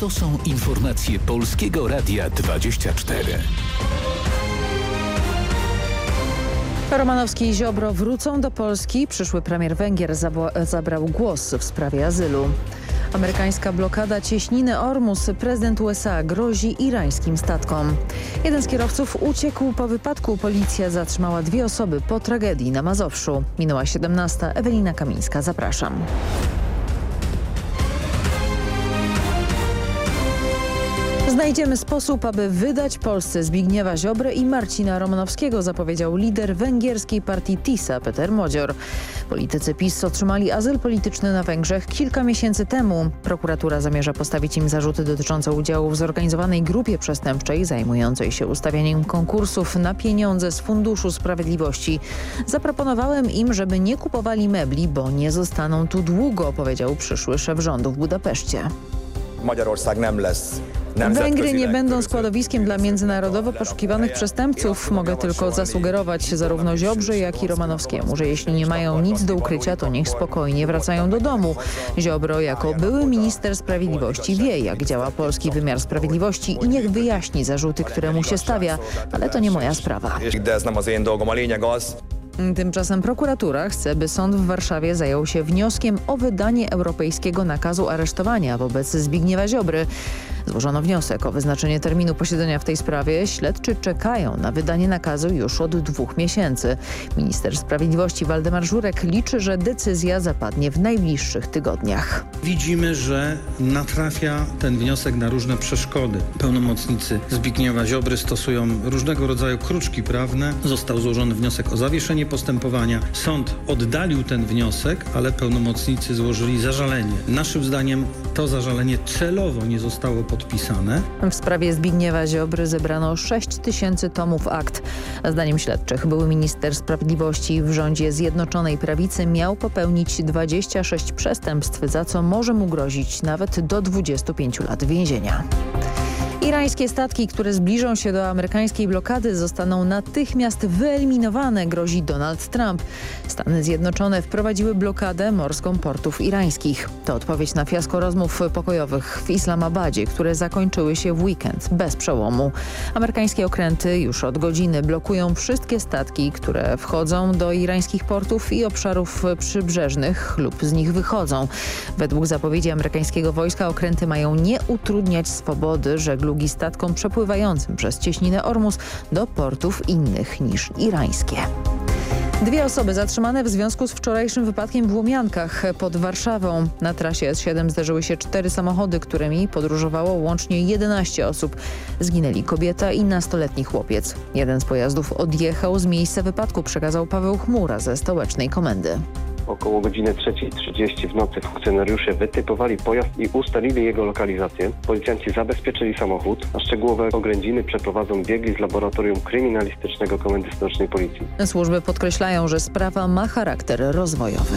To są informacje Polskiego Radia 24. Romanowski i Ziobro wrócą do Polski. Przyszły premier Węgier zabrał głos w sprawie azylu. Amerykańska blokada cieśniny Ormus prezydent USA grozi irańskim statkom. Jeden z kierowców uciekł po wypadku. Policja zatrzymała dwie osoby po tragedii na Mazowszu. Minęła 17. Ewelina Kamińska. Zapraszam. Znajdziemy sposób, aby wydać Polsce Zbigniewa Ziobrę i Marcina Romanowskiego, zapowiedział lider węgierskiej partii TISA, Peter Modzior. Politycy PiS otrzymali azyl polityczny na Węgrzech kilka miesięcy temu. Prokuratura zamierza postawić im zarzuty dotyczące udziału w zorganizowanej grupie przestępczej zajmującej się ustawianiem konkursów na pieniądze z Funduszu Sprawiedliwości. Zaproponowałem im, żeby nie kupowali mebli, bo nie zostaną tu długo, powiedział przyszły szef rządu w Budapeszcie. Magyarország nem lesz Węgry nie będą składowiskiem dla międzynarodowo poszukiwanych przestępców. Mogę tylko zasugerować zarówno Ziobrze, jak i Romanowskiemu, że jeśli nie mają nic do ukrycia, to niech spokojnie wracają do domu. Ziobro jako były minister sprawiedliwości wie, jak działa polski wymiar sprawiedliwości i niech wyjaśni zarzuty, które mu się stawia, ale to nie moja sprawa. Tymczasem prokuratura chce, by sąd w Warszawie zajął się wnioskiem o wydanie europejskiego nakazu aresztowania wobec Zbigniewa Ziobry. Złożono wniosek o wyznaczenie terminu posiedzenia w tej sprawie. Śledczy czekają na wydanie nakazu już od dwóch miesięcy. Minister Sprawiedliwości Waldemar Żurek liczy, że decyzja zapadnie w najbliższych tygodniach. Widzimy, że natrafia ten wniosek na różne przeszkody. Pełnomocnicy Zbigniewa Ziobry stosują różnego rodzaju kruczki prawne. Został złożony wniosek o zawieszenie postępowania. Sąd oddalił ten wniosek, ale pełnomocnicy złożyli zażalenie. Naszym zdaniem to zażalenie celowo nie zostało podpisane podpisane. W sprawie Zbigniewa Ziobry zebrano 6 tysięcy tomów akt. Zdaniem śledczych były minister sprawiedliwości w rządzie Zjednoczonej Prawicy miał popełnić 26 przestępstw, za co może mu grozić nawet do 25 lat więzienia. Irańskie statki, które zbliżą się do amerykańskiej blokady zostaną natychmiast wyeliminowane, grozi Donald Trump. Stany Zjednoczone wprowadziły blokadę morską portów irańskich. To odpowiedź na fiasko rozmów pokojowych w Islamabadzie, które zakończyły się w weekend bez przełomu. Amerykańskie okręty już od godziny blokują wszystkie statki, które wchodzą do irańskich portów i obszarów przybrzeżnych lub z nich wychodzą. Według zapowiedzi amerykańskiego wojska okręty mają nie utrudniać swobody żeglugi żeglugi statkom przepływającym przez cieśninę Ormus do portów innych niż irańskie. Dwie osoby zatrzymane w związku z wczorajszym wypadkiem w Łomiankach pod Warszawą. Na trasie S7 zdarzyły się cztery samochody, którymi podróżowało łącznie 11 osób. Zginęli kobieta i nastoletni chłopiec. Jeden z pojazdów odjechał z miejsca wypadku, przekazał Paweł Chmura ze stołecznej komendy. Około godziny 3.30 w nocy funkcjonariusze wytypowali pojazd i ustalili jego lokalizację. Policjanci zabezpieczyli samochód, a szczegółowe oględziny przeprowadzą biegli z Laboratorium Kryminalistycznego Komendy Stocznej Policji. Służby podkreślają, że sprawa ma charakter rozwojowy.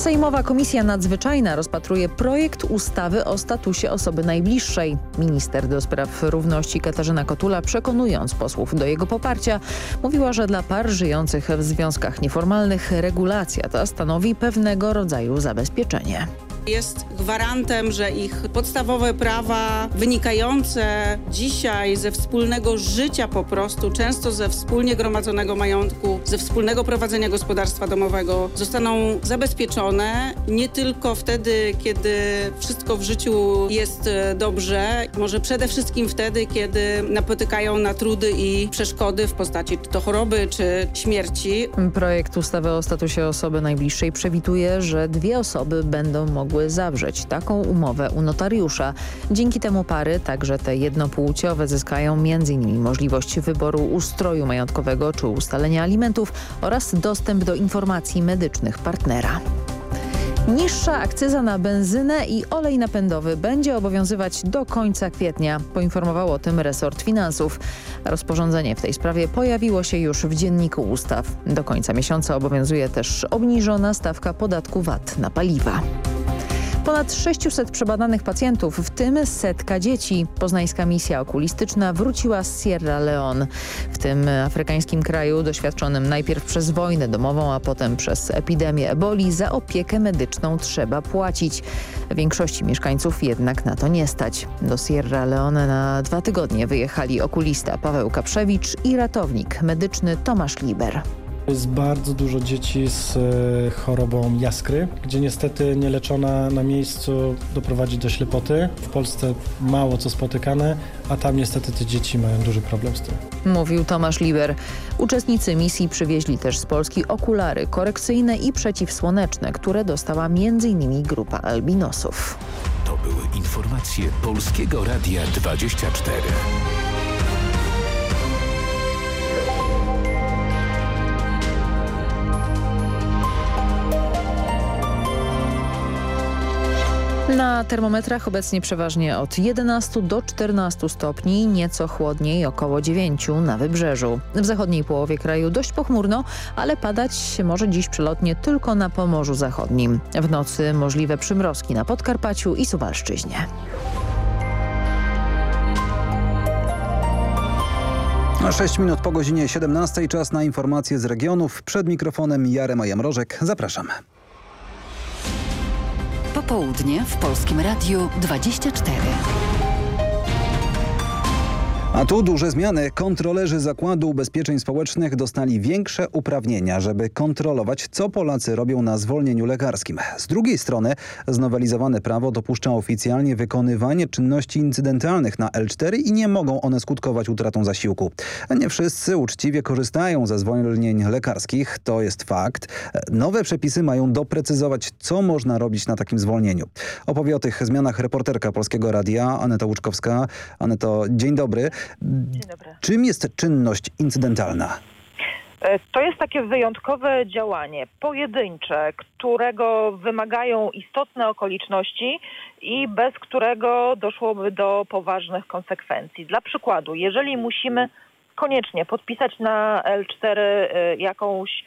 Sejmowa Komisja Nadzwyczajna rozpatruje projekt ustawy o statusie osoby najbliższej. Minister do spraw równości Katarzyna Kotula przekonując posłów do jego poparcia mówiła, że dla par żyjących w związkach nieformalnych regulacja ta stanowi pewnego rodzaju zabezpieczenie jest gwarantem, że ich podstawowe prawa wynikające dzisiaj ze wspólnego życia po prostu, często ze wspólnie gromadzonego majątku, ze wspólnego prowadzenia gospodarstwa domowego zostaną zabezpieczone nie tylko wtedy, kiedy wszystko w życiu jest e, dobrze, może przede wszystkim wtedy, kiedy napotykają na trudy i przeszkody w postaci czy to choroby, czy śmierci. Projekt ustawy o statusie osoby najbliższej przewiduje, że dwie osoby będą mogły mogły zawrzeć taką umowę u notariusza. Dzięki temu pary, także te jednopłciowe, zyskają m.in. możliwość wyboru ustroju majątkowego czy ustalenia alimentów oraz dostęp do informacji medycznych partnera. Niższa akcyza na benzynę i olej napędowy będzie obowiązywać do końca kwietnia, poinformował o tym resort finansów. Rozporządzenie w tej sprawie pojawiło się już w Dzienniku Ustaw. Do końca miesiąca obowiązuje też obniżona stawka podatku VAT na paliwa. Ponad 600 przebadanych pacjentów, w tym setka dzieci. Poznańska misja okulistyczna wróciła z Sierra Leone. W tym afrykańskim kraju doświadczonym najpierw przez wojnę domową, a potem przez epidemię eboli za opiekę medyczną trzeba płacić. Większości mieszkańców jednak na to nie stać. Do Sierra Leone na dwa tygodnie wyjechali okulista Paweł Kaprzewicz i ratownik medyczny Tomasz Liber. Jest bardzo dużo dzieci z e, chorobą jaskry, gdzie niestety nieleczona na miejscu doprowadzi do ślepoty. W Polsce mało co spotykane, a tam niestety te dzieci mają duży problem z tym. Mówił Tomasz Liber. Uczestnicy misji przywieźli też z Polski okulary korekcyjne i przeciwsłoneczne, które dostała m.in. grupa albinosów. To były informacje Polskiego Radia 24. Na termometrach obecnie przeważnie od 11 do 14 stopni, nieco chłodniej, około 9 na wybrzeżu. W zachodniej połowie kraju dość pochmurno, ale padać może dziś przelotnie tylko na Pomorzu Zachodnim. W nocy możliwe przymrozki na Podkarpaciu i Suwalszczyźnie. Na 6 minut po godzinie 17 czas na informacje z regionów. Przed mikrofonem Jarema Jamrożek. Zapraszam. Popołudnie w Polskim Radiu 24. A tu duże zmiany. Kontrolerzy Zakładu Ubezpieczeń Społecznych dostali większe uprawnienia, żeby kontrolować, co Polacy robią na zwolnieniu lekarskim. Z drugiej strony znowelizowane prawo dopuszcza oficjalnie wykonywanie czynności incydentalnych na L4 i nie mogą one skutkować utratą zasiłku. Nie wszyscy uczciwie korzystają ze zwolnień lekarskich, to jest fakt. Nowe przepisy mają doprecyzować, co można robić na takim zwolnieniu. Opowie o tych zmianach reporterka Polskiego Radia Aneta Łuczkowska. Aneto, dzień dobry. Dzień dobry. Czym jest czynność incydentalna? E, To jest takie wyjątkowe działanie, pojedyncze, którego wymagają istotne okoliczności i bez którego doszłoby do poważnych konsekwencji. Dla przykładu, jeżeli musimy koniecznie podpisać na L4 e, jakąś,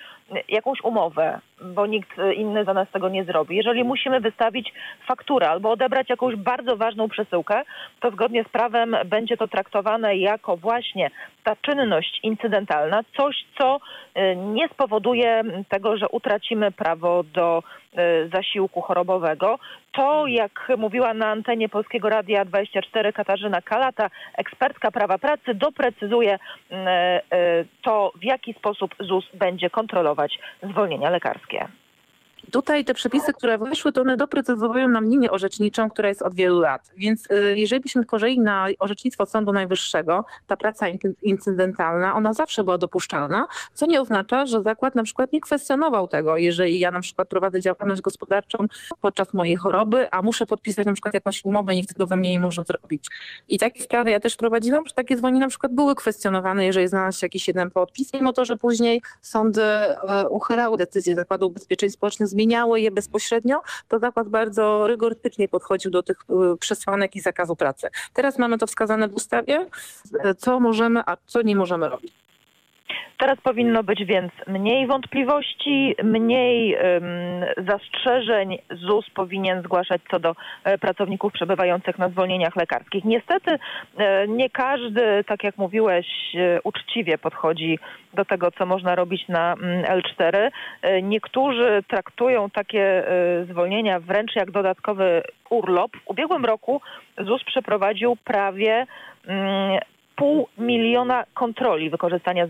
jakąś umowę, bo nikt inny za nas tego nie zrobi. Jeżeli musimy wystawić fakturę albo odebrać jakąś bardzo ważną przesyłkę, to zgodnie z prawem będzie to traktowane jako właśnie ta czynność incydentalna, coś co y, nie spowoduje tego, że utracimy prawo do y, zasiłku chorobowego. To, jak mówiła na antenie Polskiego Radia 24 Katarzyna Kalata, ekspertka prawa pracy, doprecyzuje y, to, w jaki sposób ZUS będzie kontrolować zwolnienia lekarskie. Yeah. Tutaj te przepisy, które weszły, to one doprecyzowują nam linię orzeczniczą, która jest od wielu lat. Więc y, jeżeli byśmy spojrzeli na orzecznictwo Sądu Najwyższego, ta praca incy- incydentalna, ona zawsze była dopuszczalna, co nie oznacza, że zakład na przykład nie kwestionował tego, jeżeli ja na przykład prowadzę działalność gospodarczą podczas mojej choroby, a muszę podpisać na przykład jakąś umowę, nikt tego we mnie nie może zrobić. I takie sprawy ja też prowadziłam, że takie zwolnienia na przykład były kwestionowane, jeżeli znalazł się jakiś jeden podpis, mimo to, że później sądy e, uchylały decyzje Zakładu Ubezpieczeń Społecznych, zmieniały je bezpośrednio, to zakład bardzo rygorystycznie podchodził do tych e, przesłanek i zakazu pracy. Teraz mamy to wskazane w ustawie, co możemy, a co nie możemy robić. Teraz powinno być więc mniej wątpliwości, mniej zastrzeżeń ZUS powinien zgłaszać co do e, pracowników przebywających na zwolnieniach lekarskich. Niestety e, nie każdy, tak jak mówiłeś, e, uczciwie podchodzi do tego, co można robić na mm, L4. E, Niektórzy traktują takie zwolnienia wręcz jak dodatkowy urlop. W ubiegłym roku ZUS przeprowadził prawie mm, pół miliona kontroli wykorzystania e,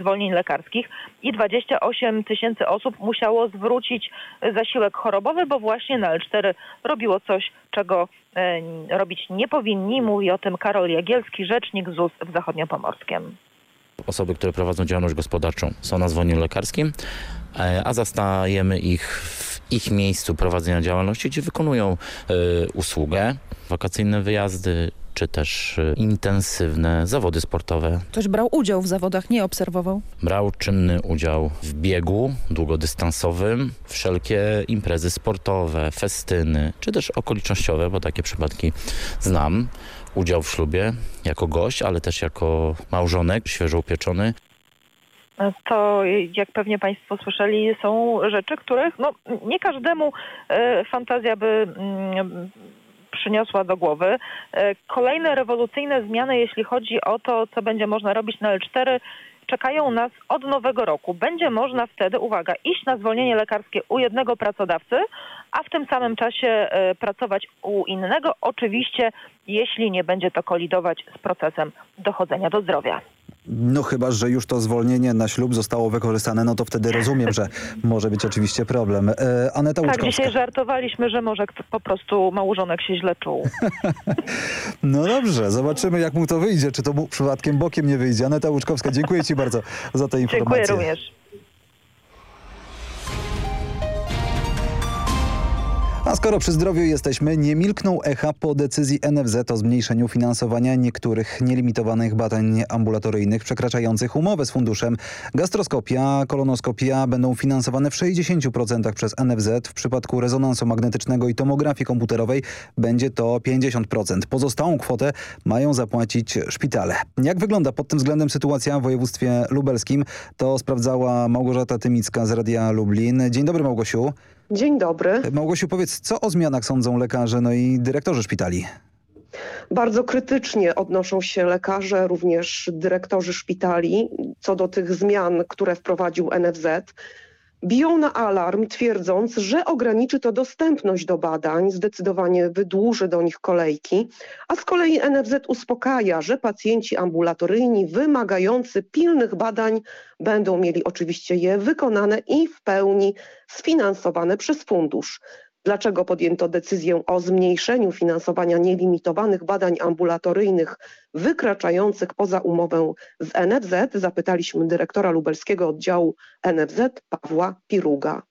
zwolnień lekarskich i 28 tysięcy osób musiało zwrócić e, zasiłek chorobowy, bo właśnie na L4 robiło coś, czego e, robić nie powinni. Mówi o tym Karol Jagielski, rzecznik ZUS w Zachodniopomorskiem. Osoby, które prowadzą działalność gospodarczą są na zwolnieniu lekarskim, a zastajemy ich w ich miejscu prowadzenia działalności, gdzie wykonują e, usługę, wakacyjne wyjazdy, czy też e, intensywne zawody sportowe. Ktoś brał udział w zawodach, nie obserwował? Brał czynny udział w biegu długodystansowym, wszelkie imprezy sportowe, festyny, czy też okolicznościowe, bo takie przypadki znam. Udział w ślubie jako gość, ale też jako małżonek świeżo upieczony. To jak pewnie Państwo słyszeli są rzeczy, których no, nie każdemu e, fantazja by mm, przyniosła do głowy. E, kolejne rewolucyjne zmiany, jeśli chodzi o to, co będzie można robić na L4, czekają nas od nowego roku. Będzie można wtedy, uwaga, iść na zwolnienie lekarskie u jednego pracodawcy, a w tym samym czasie e, pracować u innego, oczywiście jeśli nie będzie to kolidować z procesem dochodzenia do zdrowia. No chyba, że już to zwolnienie na ślub zostało wykorzystane, no to wtedy rozumiem, że może być oczywiście problem. E, Aneta Tak, Łuczkowska. dzisiaj żartowaliśmy, że może po prostu małżonek się źle czuł. No dobrze, zobaczymy jak mu to wyjdzie, czy to mu przypadkiem bokiem nie wyjdzie. Aneta Łuczkowska, dziękuję Ci bardzo za tę informację. Dziękuję również. A skoro przy zdrowiu jesteśmy, nie milkną echa po decyzji NFZ o zmniejszeniu finansowania niektórych nielimitowanych badań ambulatoryjnych przekraczających umowę z funduszem. Gastroskopia, kolonoskopia będą finansowane w 60% przez NFZ. W przypadku rezonansu magnetycznego i tomografii komputerowej będzie to 50%. Pozostałą kwotę mają zapłacić szpitale. Jak wygląda pod tym względem sytuacja w województwie lubelskim? To sprawdzała Małgorzata Tymicka z Radia Lublin. Dzień dobry Małgosiu. Dzień dobry. Małgosiu, powiedz, co o zmianach sądzą lekarze no i dyrektorzy szpitali? Bardzo krytycznie odnoszą się lekarze, również dyrektorzy szpitali co do tych zmian, które wprowadził NFZ. Biją na alarm, twierdząc, że ograniczy to dostępność do badań, zdecydowanie wydłuży do nich kolejki, a z kolei NFZ uspokaja, że pacjenci ambulatoryjni wymagający pilnych badań będą mieli oczywiście je wykonane i w pełni sfinansowane przez fundusz. Dlaczego podjęto decyzję o zmniejszeniu finansowania nielimitowanych badań ambulatoryjnych wykraczających poza umowę z NFZ? Zapytaliśmy dyrektora lubelskiego oddziału NFZ Pawła Piruga.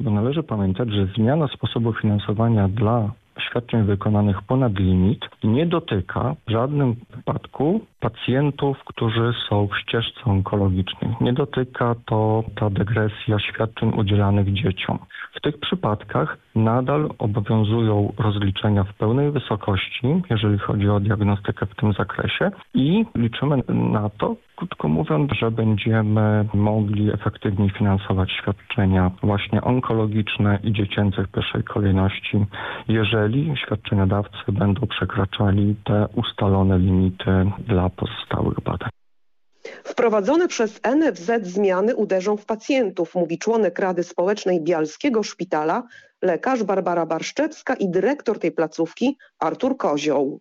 Bo należy pamiętać, że zmiana sposobu finansowania dla świadczeń wykonanych ponad limit nie dotyka w żadnym wypadku pacjentów, którzy są w ścieżce onkologicznej. Nie dotyka to ta degresja świadczeń udzielanych dzieciom. W tych przypadkach nadal obowiązują rozliczenia w pełnej wysokości, jeżeli chodzi o diagnostykę w tym zakresie i liczymy na to, krótko mówiąc, że będziemy mogli efektywniej finansować świadczenia właśnie onkologiczne i dziecięce w pierwszej kolejności, jeżeli świadczeniodawcy będą przekraczali te ustalone limity dla pozostałych badań. Wprowadzone przez NFZ zmiany uderzą w pacjentów, mówi członek Rady Społecznej Bialskiego Szpitala, lekarz Barbara Barszczewska i dyrektor tej placówki Artur Kozioł.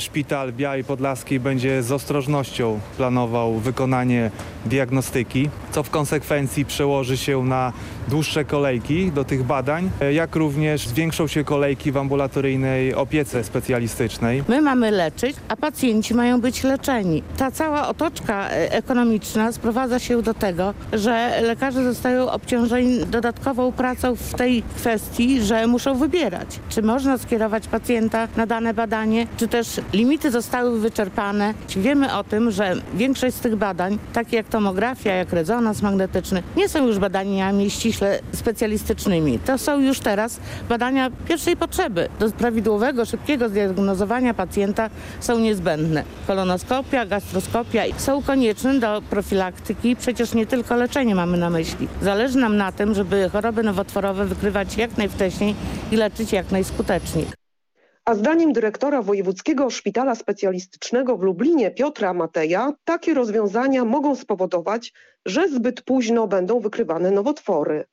Szpital Białej Podlaskiej będzie z ostrożnością planował wykonanie diagnostyki, co w konsekwencji przełoży się na dłuższe kolejki do tych badań, jak również zwiększą się kolejki w ambulatoryjnej opiece specjalistycznej. My mamy leczyć, a pacjenci mają być leczeni. Ta cała otoczka e, ekonomiczna sprowadza się do tego, że lekarze zostają obciążeni dodatkową pracą w tej kwestii, że muszą wybierać, czy można skierować pacjenta na dane badanie, czy też limity zostały wyczerpane. Wiemy o tym, że większość z tych badań, takie jak tomografia, jak rezonans magnetyczny, nie są już badaniami ściśle specjalistycznymi. To są już teraz badania pierwszej potrzeby. Do prawidłowego, szybkiego zdiagnozowania pacjenta są niezbędne. Kolonoskopia, gastroskopia są konieczne do profilaktyki. Przecież nie tylko leczenie mamy na myśli. Zależy nam na tym, żeby choroby nowotworowe wykrywać jak najwcześniej i leczyć jak najskuteczniej. A zdaniem dyrektora Wojewódzkiego Szpitala Specjalistycznego w Lublinie Piotra Mateja, takie rozwiązania mogą spowodować, że zbyt późno będą wykrywane nowotwory.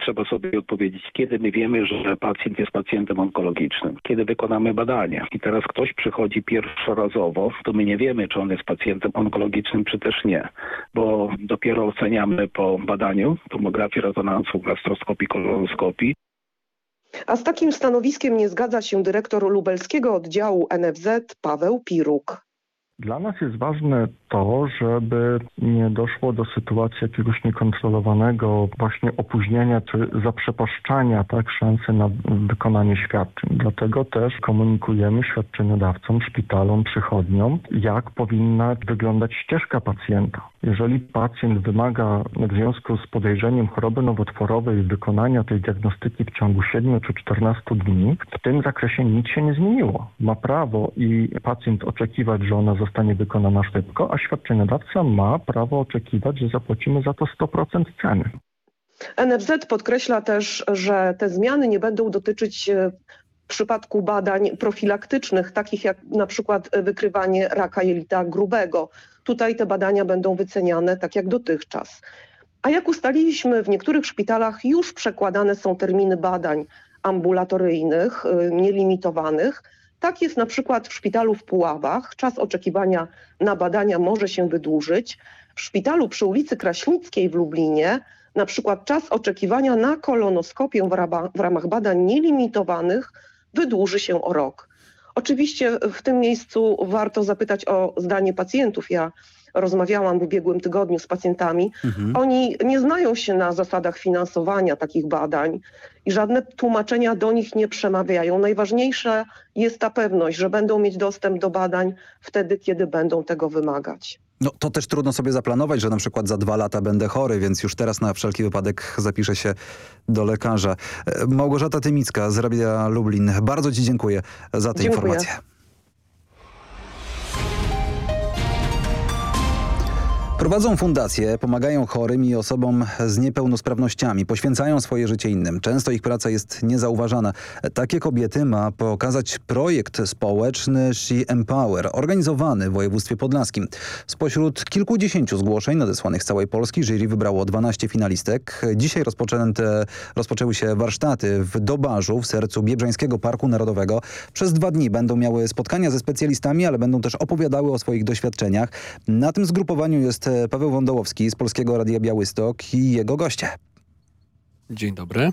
Trzeba sobie odpowiedzieć, kiedy my wiemy, że pacjent jest pacjentem onkologicznym, kiedy wykonamy badanie. I teraz ktoś przychodzi pierwszorazowo, to my nie wiemy, czy on jest pacjentem onkologicznym, czy też nie, bo dopiero oceniamy po badaniu tomografii rezonansu, gastroskopii, kolonoskopii. A z takim stanowiskiem nie zgadza się dyrektor lubelskiego oddziału NFZ Paweł Piruk. Dla nas jest ważne to, żeby nie doszło do sytuacji jakiegoś niekontrolowanego właśnie opóźnienia czy zaprzepaszczania tak, szansy na wykonanie świadczeń. Dlatego też komunikujemy świadczeniodawcom, szpitalom, przychodniom, jak powinna wyglądać ścieżka pacjenta. Jeżeli pacjent wymaga w związku z podejrzeniem choroby nowotworowej wykonania tej diagnostyki w ciągu 7 czy 14 dni, w tym zakresie nic się nie zmieniło. Ma prawo i pacjent oczekiwać, że ona zostanie wykonana szybko, a świadczeniodawca ma prawo oczekiwać, że zapłacimy za to 100% ceny. NFZ podkreśla też, że te zmiany nie będą dotyczyć e, w przypadku badań profilaktycznych, takich jak na przykład wykrywanie raka jelita grubego. Tutaj te badania będą wyceniane tak jak dotychczas. A jak ustaliliśmy, w niektórych szpitalach już przekładane są terminy badań ambulatoryjnych, y, nielimitowanych. Tak jest na przykład w szpitalu w Puławach. Czas oczekiwania na badania może się wydłużyć. W szpitalu przy ulicy Kraśnickiej w Lublinie na przykład czas oczekiwania na kolonoskopię w, ramach badań nielimitowanych wydłuży się o rok. Oczywiście w tym miejscu warto zapytać o zdanie pacjentów. Ja rozmawiałam w ubiegłym tygodniu z pacjentami. Mhm. Oni nie znają się na zasadach finansowania takich badań i żadne tłumaczenia do nich nie przemawiają. Najważniejsza jest ta pewność, że będą mieć dostęp do badań wtedy, kiedy będą tego wymagać. No to też trudno sobie zaplanować, że na przykład za dwa lata będę chory, więc już teraz na wszelki wypadek zapiszę się do lekarza. E, Małgorzata Tymicka z Rabia Lublin. Bardzo Ci dziękuję za te dziękuję. informacje. Prowadzą fundacje, pomagają chorym i osobom z niepełnosprawnościami, poświęcają swoje życie innym. Często ich praca jest niezauważana. Takie kobiety ma pokazać projekt społeczny She Empower, organizowany w województwie podlaskim. Spośród kilkudziesięciu zgłoszeń nadesłanych z całej Polski jury wybrało 12 finalistek. Dzisiaj rozpoczęte, rozpoczęły się warsztaty w Dobarzu, w sercu Biebrzańskiego Parku Narodowego. Przez dwa dni będą miały spotkania ze specjalistami, ale będą też opowiadały o swoich doświadczeniach. Na tym zgrupowaniu jest Paweł Wądołowski z Polskiego Radia Białystok i jego goście. Dzień dobry. E,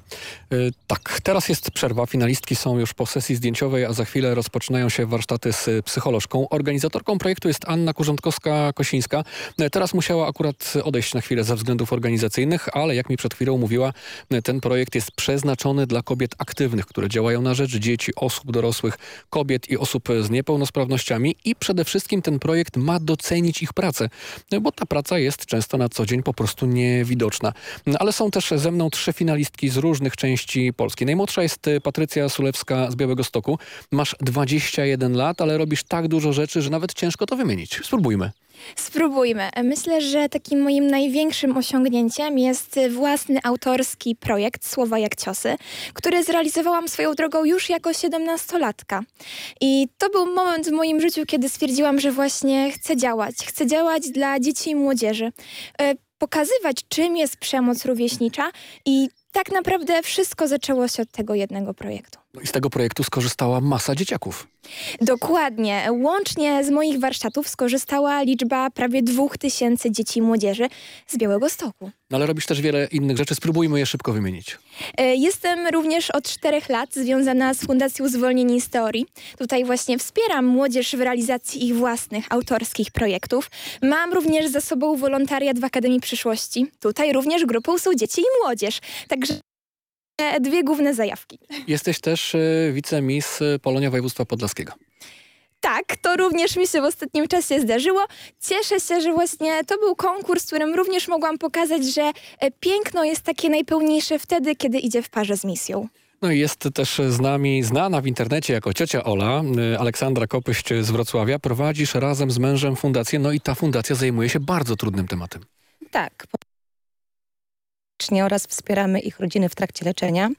tak, teraz jest przerwa. Finalistki są już po sesji zdjęciowej, a za chwilę rozpoczynają się warsztaty z psycholożką. Organizatorką projektu jest Anna Kurzątkowska-Kosińska. E, teraz musiała akurat odejść na chwilę ze względów organizacyjnych, ale jak mi przed chwilą mówiła, e, ten projekt jest przeznaczony dla kobiet aktywnych, które działają na rzecz dzieci, osób dorosłych, kobiet i osób z niepełnosprawnościami i przede wszystkim ten projekt ma docenić ich pracę, bo ta praca jest często na co dzień po prostu niewidoczna. Ale są też ze mną trzy finalistki z różnych części Polski. Najmłodsza jest y, Patrycja Sulewska z Białego Stoku. Masz 21 lat, ale robisz tak dużo rzeczy, że nawet ciężko to wymienić. Spróbujmy. Spróbujmy. Myślę, że takim moim największym osiągnięciem jest własny autorski projekt Słowa jak ciosy, który zrealizowałam swoją drogą już jako siedemnastolatka. I to był moment w moim życiu, kiedy stwierdziłam, że właśnie chcę działać. Chcę działać dla dzieci i młodzieży. E, pokazywać, czym jest przemoc rówieśnicza i tak naprawdę wszystko zaczęło się od tego jednego projektu. No i z tego projektu skorzystała masa dzieciaków. Dokładnie. Łącznie z moich warsztatów skorzystała liczba prawie dwóch tysięcy dzieci i młodzieży z Białego Stoku. No ale robisz też wiele innych rzeczy. Spróbujmy je szybko wymienić. E, jestem również od czterech lat związana z Fundacją Zwolnieni z Teorii. Tutaj właśnie wspieram młodzież w realizacji ich własnych autorskich projektów. Mam również za sobą wolontariat w Akademii Przyszłości. Tutaj również grupą są dzieci i młodzież. Także dwie główne zajawki. Jesteś też y, wicemis Polonia Województwa Podlaskiego. Tak, to również mi się w ostatnim czasie zdarzyło. Cieszę się, że właśnie to był konkurs, w którym również mogłam pokazać, że e, piękno jest takie najpełniejsze wtedy, kiedy idzie w parze z misją. No i jest też z nami znana w internecie jako ciocia Ola, y, Aleksandra Kopyść z Wrocławia. Prowadzisz razem z mężem fundację, no i ta fundacja zajmuje się bardzo trudnym tematem. Tak, oraz wspieramy ich rodziny w trakcie leczenia.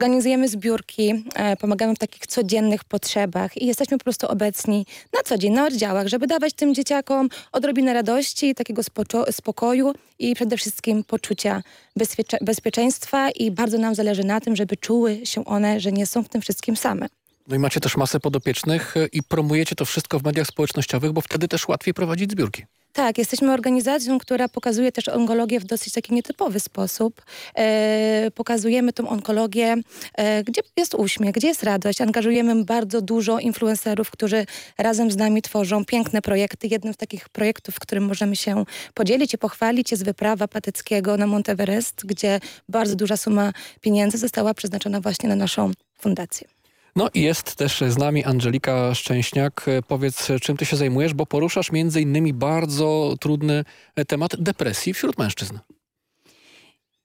Organizujemy zbiórki, e, pomagamy w takich codziennych potrzebach i jesteśmy po prostu obecni na co dzień na oddziałach, żeby dawać tym dzieciakom odrobinę radości, takiego spokoju i przede wszystkim poczucia bezpiecze bezpieczeństwa i bardzo nam zależy na tym, żeby czuły się one, że nie są w tym wszystkim same. No i macie też masę podopiecznych i promujecie to wszystko w mediach społecznościowych, bo wtedy też łatwiej prowadzić zbiórki. Tak, jesteśmy organizacją, która pokazuje też onkologię w dosyć taki nietypowy sposób. E, pokazujemy tą onkologię, e, gdzie jest uśmiech, gdzie jest radość. Angażujemy bardzo dużo influencerów, którzy razem z nami tworzą piękne projekty. Jednym z takich projektów, w którym możemy się podzielić i pochwalić jest wyprawa Pateckiego na Monteverest, gdzie bardzo duża suma pieniędzy została przeznaczona właśnie na naszą fundację. No i jest też z nami Angelika Szczęśniak. Powiedz, czym ty się zajmujesz, bo poruszasz między innymi bardzo trudny temat depresji wśród mężczyzn.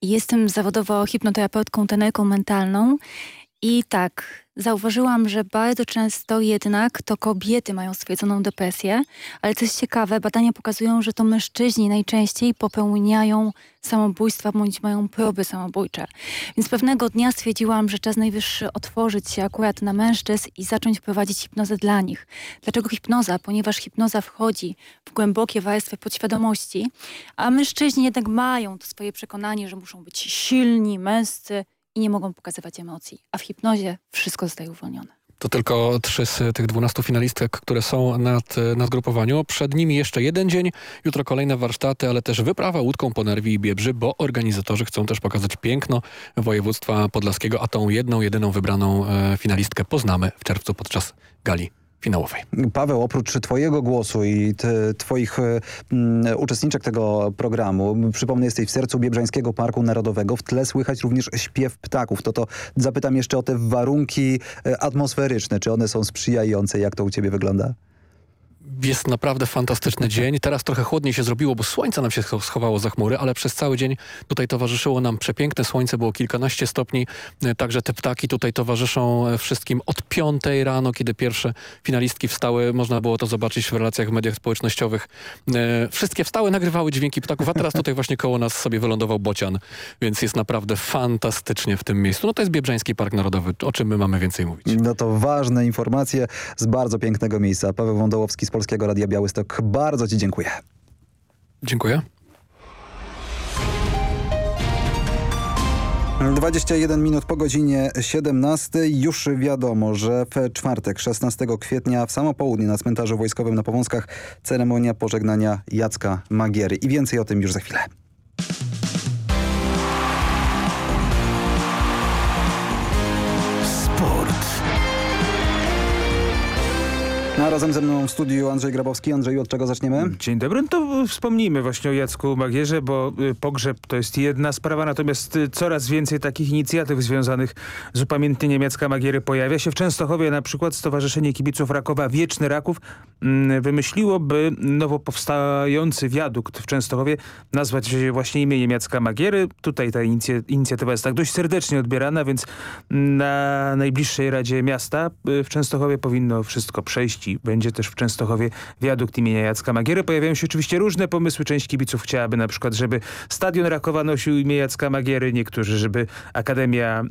Jestem zawodowo hipnoterapeutką, trenerką mentalną i tak, zauważyłam, że bardzo często jednak to kobiety mają stwierdzoną depresję, ale co jest ciekawe, badania pokazują, że to mężczyźni najczęściej popełniają samobójstwa bądź mają próby samobójcze. Więc pewnego dnia stwierdziłam, że czas najwyższy otworzyć się akurat na mężczyzn i zacząć prowadzić hipnozę dla nich. Dlaczego hipnoza? Ponieważ hipnoza wchodzi w głębokie warstwy podświadomości, a mężczyźni jednak mają to swoje przekonanie, że muszą być silni, męscy, i nie mogą pokazywać emocji. A w hipnozie wszystko zostaje uwolnione. To tylko trzy z tych dwunastu finalistek, które są nad, nad grupowaniu. Przed nimi jeszcze jeden dzień, jutro kolejne warsztaty, ale też wyprawa łódką po Nerwi i Biebrzy, bo organizatorzy chcą też pokazać piękno województwa podlaskiego, a tą jedną, jedyną wybraną e, finalistkę poznamy w czerwcu podczas gali finałowej. Paweł, oprócz twojego głosu i te, twoich y, uczestniczek tego programu, przypomnę, jesteś w sercu Biebrzańskiego Parku Narodowego, w tle słychać również śpiew ptaków. To to zapytam jeszcze o te warunki y, atmosferyczne. Czy one są sprzyjające? Jak to u ciebie wygląda? Jest naprawdę fantastyczny dzień. Teraz trochę chłodniej się zrobiło, bo słońce nam się schowało za chmury, ale przez cały dzień tutaj towarzyszyło nam przepiękne słońce, było kilkanaście stopni. E, także te ptaki tutaj towarzyszą e, wszystkim od piątej rano, kiedy pierwsze finalistki wstały. Można było to zobaczyć w relacjach w mediach społecznościowych. E, wszystkie wstały, nagrywały dźwięki ptaków, a teraz tutaj właśnie koło nas sobie wylądował bocian, więc jest naprawdę fantastycznie w tym miejscu. No to jest Biebrzański Park Narodowy, o czym my mamy więcej mówić. No to ważne informacje z bardzo pięknego miejsca. Paweł Wądołowski z Polskiego Radia Białystok. Bardzo Ci dziękuję. Dziękuję. 21 minut po godzinie 17. Już wiadomo, że w czwartek 16 kwietnia w samo południe na cmentarzu wojskowym na Powązkach ceremonia pożegnania Jacka Magiery. I więcej o tym już za chwilę. A razem ze mną w studiu Andrzej Grabowski. Andrzej, od czego zaczniemy? Dzień dobry. No to wspomnijmy właśnie o Jacku Magierze, bo y, pogrzeb to jest jedna sprawa, natomiast y, coraz więcej takich inicjatyw związanych z upamiętnieniem Jacka Magiery pojawia się. W Częstochowie na przykład Stowarzyszenie Kibiców Rakowa Wieczny Raków mm, wymyśliłoby nowo powstający wiadukt w Częstochowie nazwać właśnie imieniem Jacka Magiery. Tutaj ta inicjatywa jest tak dość serdecznie odbierana, więc na najbliższej Radzie Miasta y, w Częstochowie powinno wszystko przejść będzie też w Częstochowie wiadukt imienia Jacka Magiery. Pojawiają się oczywiście różne pomysły. Część kibiców chciałaby na przykład, żeby stadion Rakowa nosił imię Jacka Magiery. Niektórzy, żeby Akademia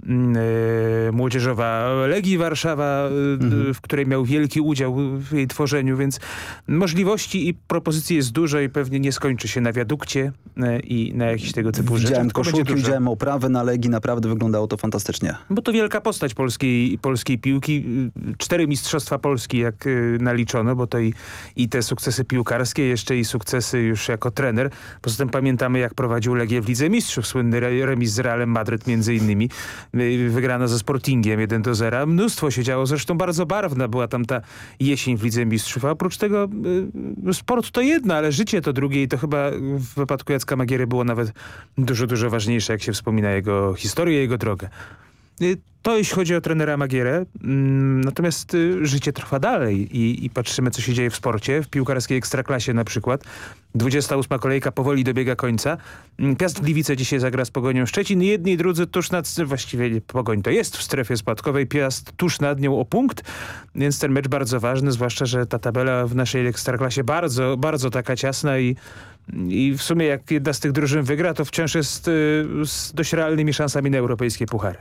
y, Młodzieżowa Legii Warszawa, y, mhm. w której miał wielki udział w jej tworzeniu, więc możliwości i propozycji jest dużo i pewnie nie skończy się na wiadukcie y, i na jakichś tego typu widziałem rzeczach. Koszulki, widziałem oprawy na Legii, naprawdę wyglądało to fantastycznie. Bo to wielka postać polskiej, polskiej piłki. Cztery mistrzostwa Polski, jak naliczono, bo to i, i te sukcesy piłkarskie, jeszcze i sukcesy już jako trener. Poza tym pamiętamy, jak prowadził Legię w Lidze Mistrzów, słynny remis z Realem Madryt między innymi. Wygrana ze Sportingiem 1 do 0. Mnóstwo się działo, zresztą bardzo barwna była tam ta jesień w Lidze Mistrzów, a oprócz tego y, sport to jedno, ale życie to drugie i to chyba w wypadku Jacka Magiery było nawet dużo, dużo ważniejsze, jak się wspomina jego historię, jego drogę. Y, to jeśli chodzi o trenera Magierę. Mm, natomiast y, życie trwa dalej i, i, patrzymy, co się dzieje w sporcie. W piłkarskiej ekstraklasie na przykład. 28 kolejka powoli dobiega końca. Mm, Piast Gliwice dzisiaj zagra z Pogonią Szczecin. Jedni i drudzy tuż nad... Właściwie Pogoń to jest w strefie spadkowej. Piast tuż nad nią o punkt. Więc ten mecz bardzo ważny, zwłaszcza, że ta tabela w naszej ekstraklasie bardzo, bardzo taka ciasna i i w sumie jak jedna z tych drużyn wygra, to wciąż jest y, z dość realnymi szansami na europejskie puchary.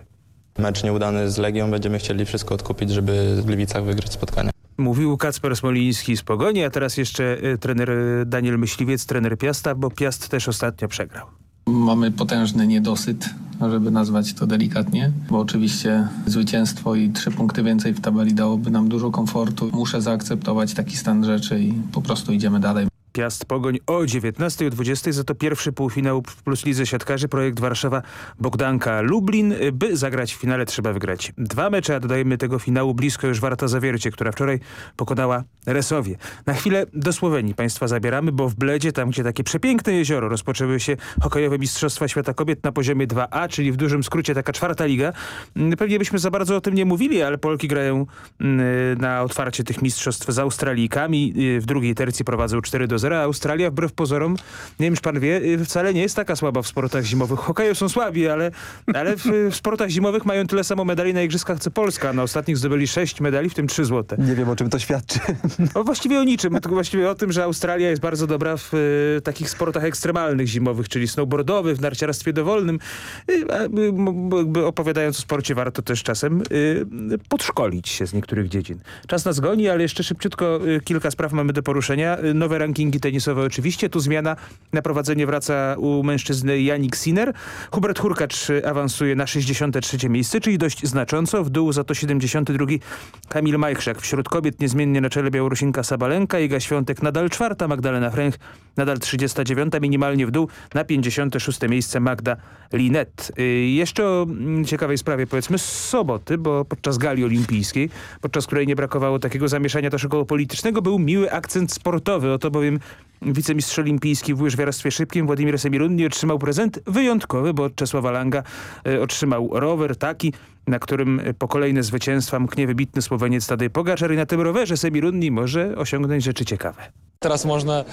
Mecz nieudany z Legią, będziemy chcieli wszystko odkupić, żeby w Gliwicach wygrać spotkanie. Mówił Kacper Smoliński z Pogoni, a teraz jeszcze y, trener y, Daniel Myśliwiec, trener Piasta, bo Piast też ostatnio przegrał. Mamy potężny niedosyt, żeby nazwać to delikatnie, bo oczywiście zwycięstwo i trzy punkty więcej w tabeli dałoby nam dużo komfortu. Muszę zaakceptować taki stan rzeczy i po prostu idziemy dalej. Piast Pogoń o 19 o 20 za to pierwszy półfinał plus lidze siatkarzy projekt Warszawa Bogdanka Lublin. By zagrać w finale trzeba wygrać dwa mecze, a dodajemy tego finału blisko już Warta Zawiercie, która wczoraj pokonała Resowie. Na chwilę do Słowenii Państwa zabieramy, bo w Bledzie, tam gdzie takie przepiękne jezioro, rozpoczęły się hokejowe Mistrzostwa Świata Kobiet na poziomie 2A, czyli w dużym skrócie taka czwarta liga. Pewnie byśmy za bardzo o tym nie mówili, ale Polki grają na otwarcie tych mistrzostw z Australijkami. W drugiej tercji prowadzą 4 do 0, Australia wbrew pozorom, nie wiem czy pan wie, wcale nie jest taka słaba w sportach zimowych. Hokeje są słabi, ale, ale w, w, sportach zimowych mają tyle samo medali na igrzyskach co Polska. Na ostatnich zdobyli 6 medali, w tym 3 złote. Nie wiem o czym to świadczy. No właściwie o niczym, tylko właściwie o tym, że Australia jest bardzo dobra w y, takich sportach ekstremalnych zimowych, czyli snowboardowych, w narciarstwie dowolnym. Y, opowiadając o sporcie warto też czasem y, podszkolić się z niektórych dziedzin. Czas nas goni, ale jeszcze szybciutko kilka spraw mamy do poruszenia. Nowe rankingi tenisowe oczywiście. Tu zmiana na prowadzenie wraca u mężczyzny Janik Sinner. Hubert Hurkacz awansuje na 63 miejsce, czyli dość znacząco. W dół za to 72 Kamil Majchrzak. Wśród kobiet niezmiennie na czele Białorusinka Sabalenka, Iga Świątek nadal czwarta, Magdalena Fręch nadal 39, minimalnie w dół na 56 miejsce Magda Linet. Yy, jeszcze o ciekawej sprawie powiedzmy z soboty, bo podczas gali olimpijskiej, podczas której nie brakowało takiego zamieszania też około politycznego, był miły akcent sportowy. Oto bowiem wicemistrz olimpijski w łyżwiarstwie szybkim Władimir Semirunni otrzymał prezent wyjątkowy, bo od Czesława Langa y, otrzymał rower taki, na którym po kolejne zwycięstwa mknie wybitny Słoweniec Tadej Pogaczar i na tym rowerze Semirunni może osiągnąć rzeczy ciekawe. Teraz można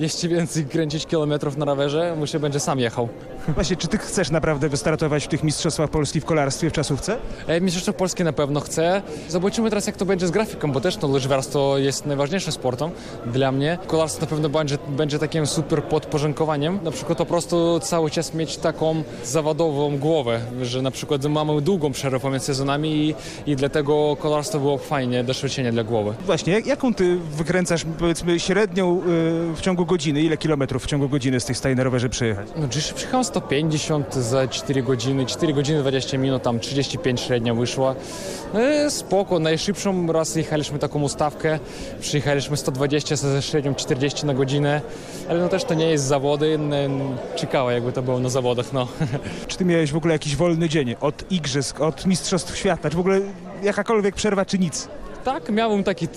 jeszcze więcej kręcić kilometrów na rowerze, mu się będzie sam jechał. Właśnie, czy ty chcesz naprawdę wystartować w tych Mistrzostwach Polski w kolarstwie w czasówce? E, Mistrzostwo Polskie na pewno chcę. Zobaczymy teraz, jak to będzie z grafiką, bo też to łyżwiarstwo jest najważniejszym sportem dla mnie. Kolarstwo na pewno będzie, będzie takim super podporządkowaniem. Na przykład po prostu cały czas mieć taką zawodową głowę, że na przykład mamy długą przerwę pomiędzy sezonami i, i dlatego kolarstwo było fajnie, doświadczenie dla głowy. Właśnie, jak, jaką ty wykręcasz powiedzmy średnią yy, w ciągu godziny? Ile kilometrów w ciągu godziny z tych staj na rowerze przejechać? No dziś przyjechałem 150 za 4 godziny, 4 godziny 20 minut, tam 35 średnia wyszła. No spoko, najszybszą raz jechaliśmy taką ustawkę, przyjechaliśmy 120 ze średnią 40 na godzinę, ale no też to nie jest zawody, ciekawe jakby to było na zawodach, no. Czy ty miałeś w ogóle jakiś wolny dzień od igrzysk, od mistrzostw świata, czy w ogóle jakakolwiek przerwa, czy nic? Tak, miałem taki,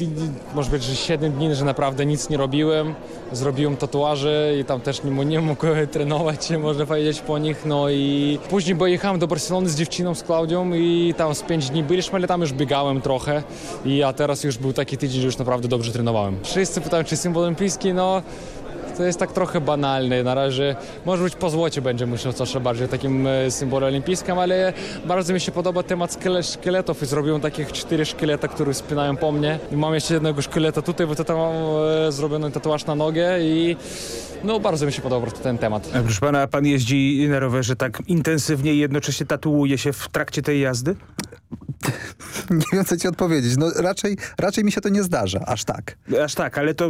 może być, że 7 dni, że naprawdę nic nie robiłem. Zrobiłem tatuaże i tam też nie, nie mógł trenować, można powiedzieć, po nich. No i później pojechałem do Barcelony z dziewczyną, z Klaudią i tam z 5 dni byliśmy, ale tam już biegałem trochę. I a teraz już był taki tydzień, że już naprawdę dobrze trenowałem. Wszyscy pytają, czy symbol olimpijski, no to jest tak trochę banalne. Na razie może być po złocie będzie myślę coś bardziej takim e, symbolem olimpijskim, ale bardzo mi się podoba temat szkieletów i zrobiłem takich cztery szkieleta, które spinają po mnie. I mam jeszcze jednego szkieleta tutaj, bo to tam e, zrobiony tatuaż na nogę i no bardzo mi się podoba ten temat. A proszę pana, pan jeździ na rowerze tak intensywnie i jednocześnie tatuuje się w trakcie tej jazdy? Nie wiem, co ci odpowiedzieć. No raczej, raczej mi się to nie zdarza, aż tak. Aż tak, ale to...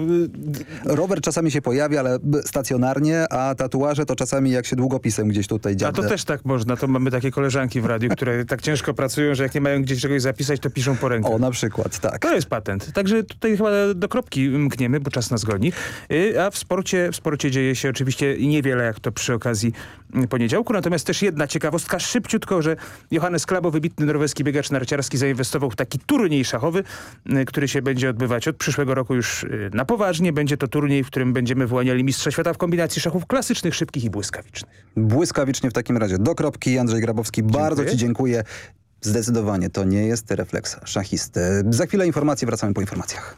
Rower czasami się pojawia, ale stacjonarnie, a tatuaże to czasami jak się długopisem gdzieś tutaj dziabnę. A to też tak można, to mamy takie koleżanki w radiu, które tak ciężko pracują, że jak nie mają gdzieś czegoś zapisać, to piszą po ręku. O, na przykład, tak. To jest patent. Także tutaj chyba do kropki mkniemy, bo czas nas goni. Y, a w sporcie, w sporcie dzieje się oczywiście niewiele, jak to przy okazji poniedziałku. Natomiast też jedna ciekawostka, szybciutko, że Johannes Klabo, wybitny norweski biegacz narciarski, zainwestował w taki turniej szachowy, y, który się będzie odbywać od przyszłego roku już y, na poważnie. Będzie to turniej, w którym będziemy wyłaniali mistrza świata w kombinacji szachów klasycznych, szybkich i błyskawicznych. Błyskawicznie w takim razie. Do kropki Andrzej Grabowski. Dziękuję. Bardzo ci dziękuję. Zdecydowanie to nie jest refleks szachisty. Za chwilę informacje, wracamy po informacjach.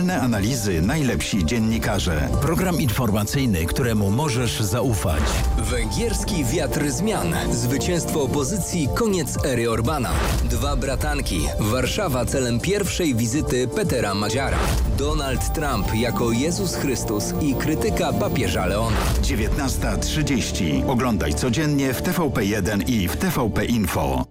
analizy, najlepsi dziennikarze. Program informacyjny, któremu możesz zaufać. Węgierski wiatr zmian. Zwycięstwo opozycji, koniec ery Orbana. Dwa bratanki. Warszawa celem pierwszej wizyty Petera Madziara. Donald Trump jako Jezus Chrystus i krytyka papieża Leona. 19.30. Oglądaj codziennie w TVP1 i w TVP Info.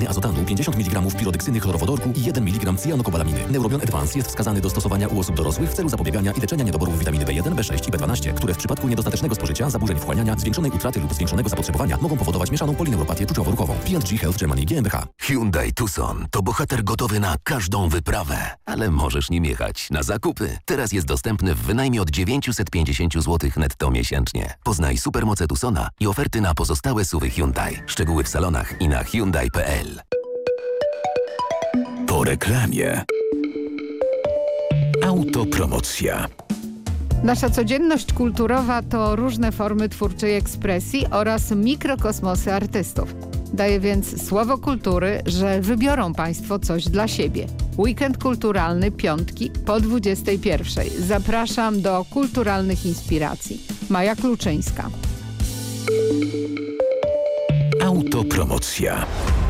azotanu, 50 mg pirodeksyny chlorowodorku i 1 mg cyjanokobalaminy. Neurobion Advance jest wskazany do stosowania u osób dorosłych w celu zapobiegania i leczenia niedoborów witaminy B1, B6 i B12, które w przypadku niedostatecznego spożycia, zaburzeń wchłaniania, zwiększonej utraty lub zwiększonego zapotrzebowania mogą powodować mieszaną polineuropatię czuciowo-ruchową. P&G Health Germany GmbH. Hyundai Tucson to bohater gotowy na każdą wyprawę, ale możesz nim jechać na zakupy. Teraz jest dostępny w wynajmie od 950 zł netto miesięcznie. Poznaj supermoce Tucsona i oferty na pozostałe suwy Hyundai. Szczegóły w salonach i na Hyundai.pl. Po reklamie. Autopromocja. Nasza codzienność kulturowa to różne formy twórczej ekspresji oraz mikrokosmosy artystów. Daję więc słowo kultury, że wybiorą Państwo coś dla siebie. Weekend kulturalny piątki po 21. Zapraszam do kulturalnych inspiracji. Maja Kluczyńska. Autopromocja.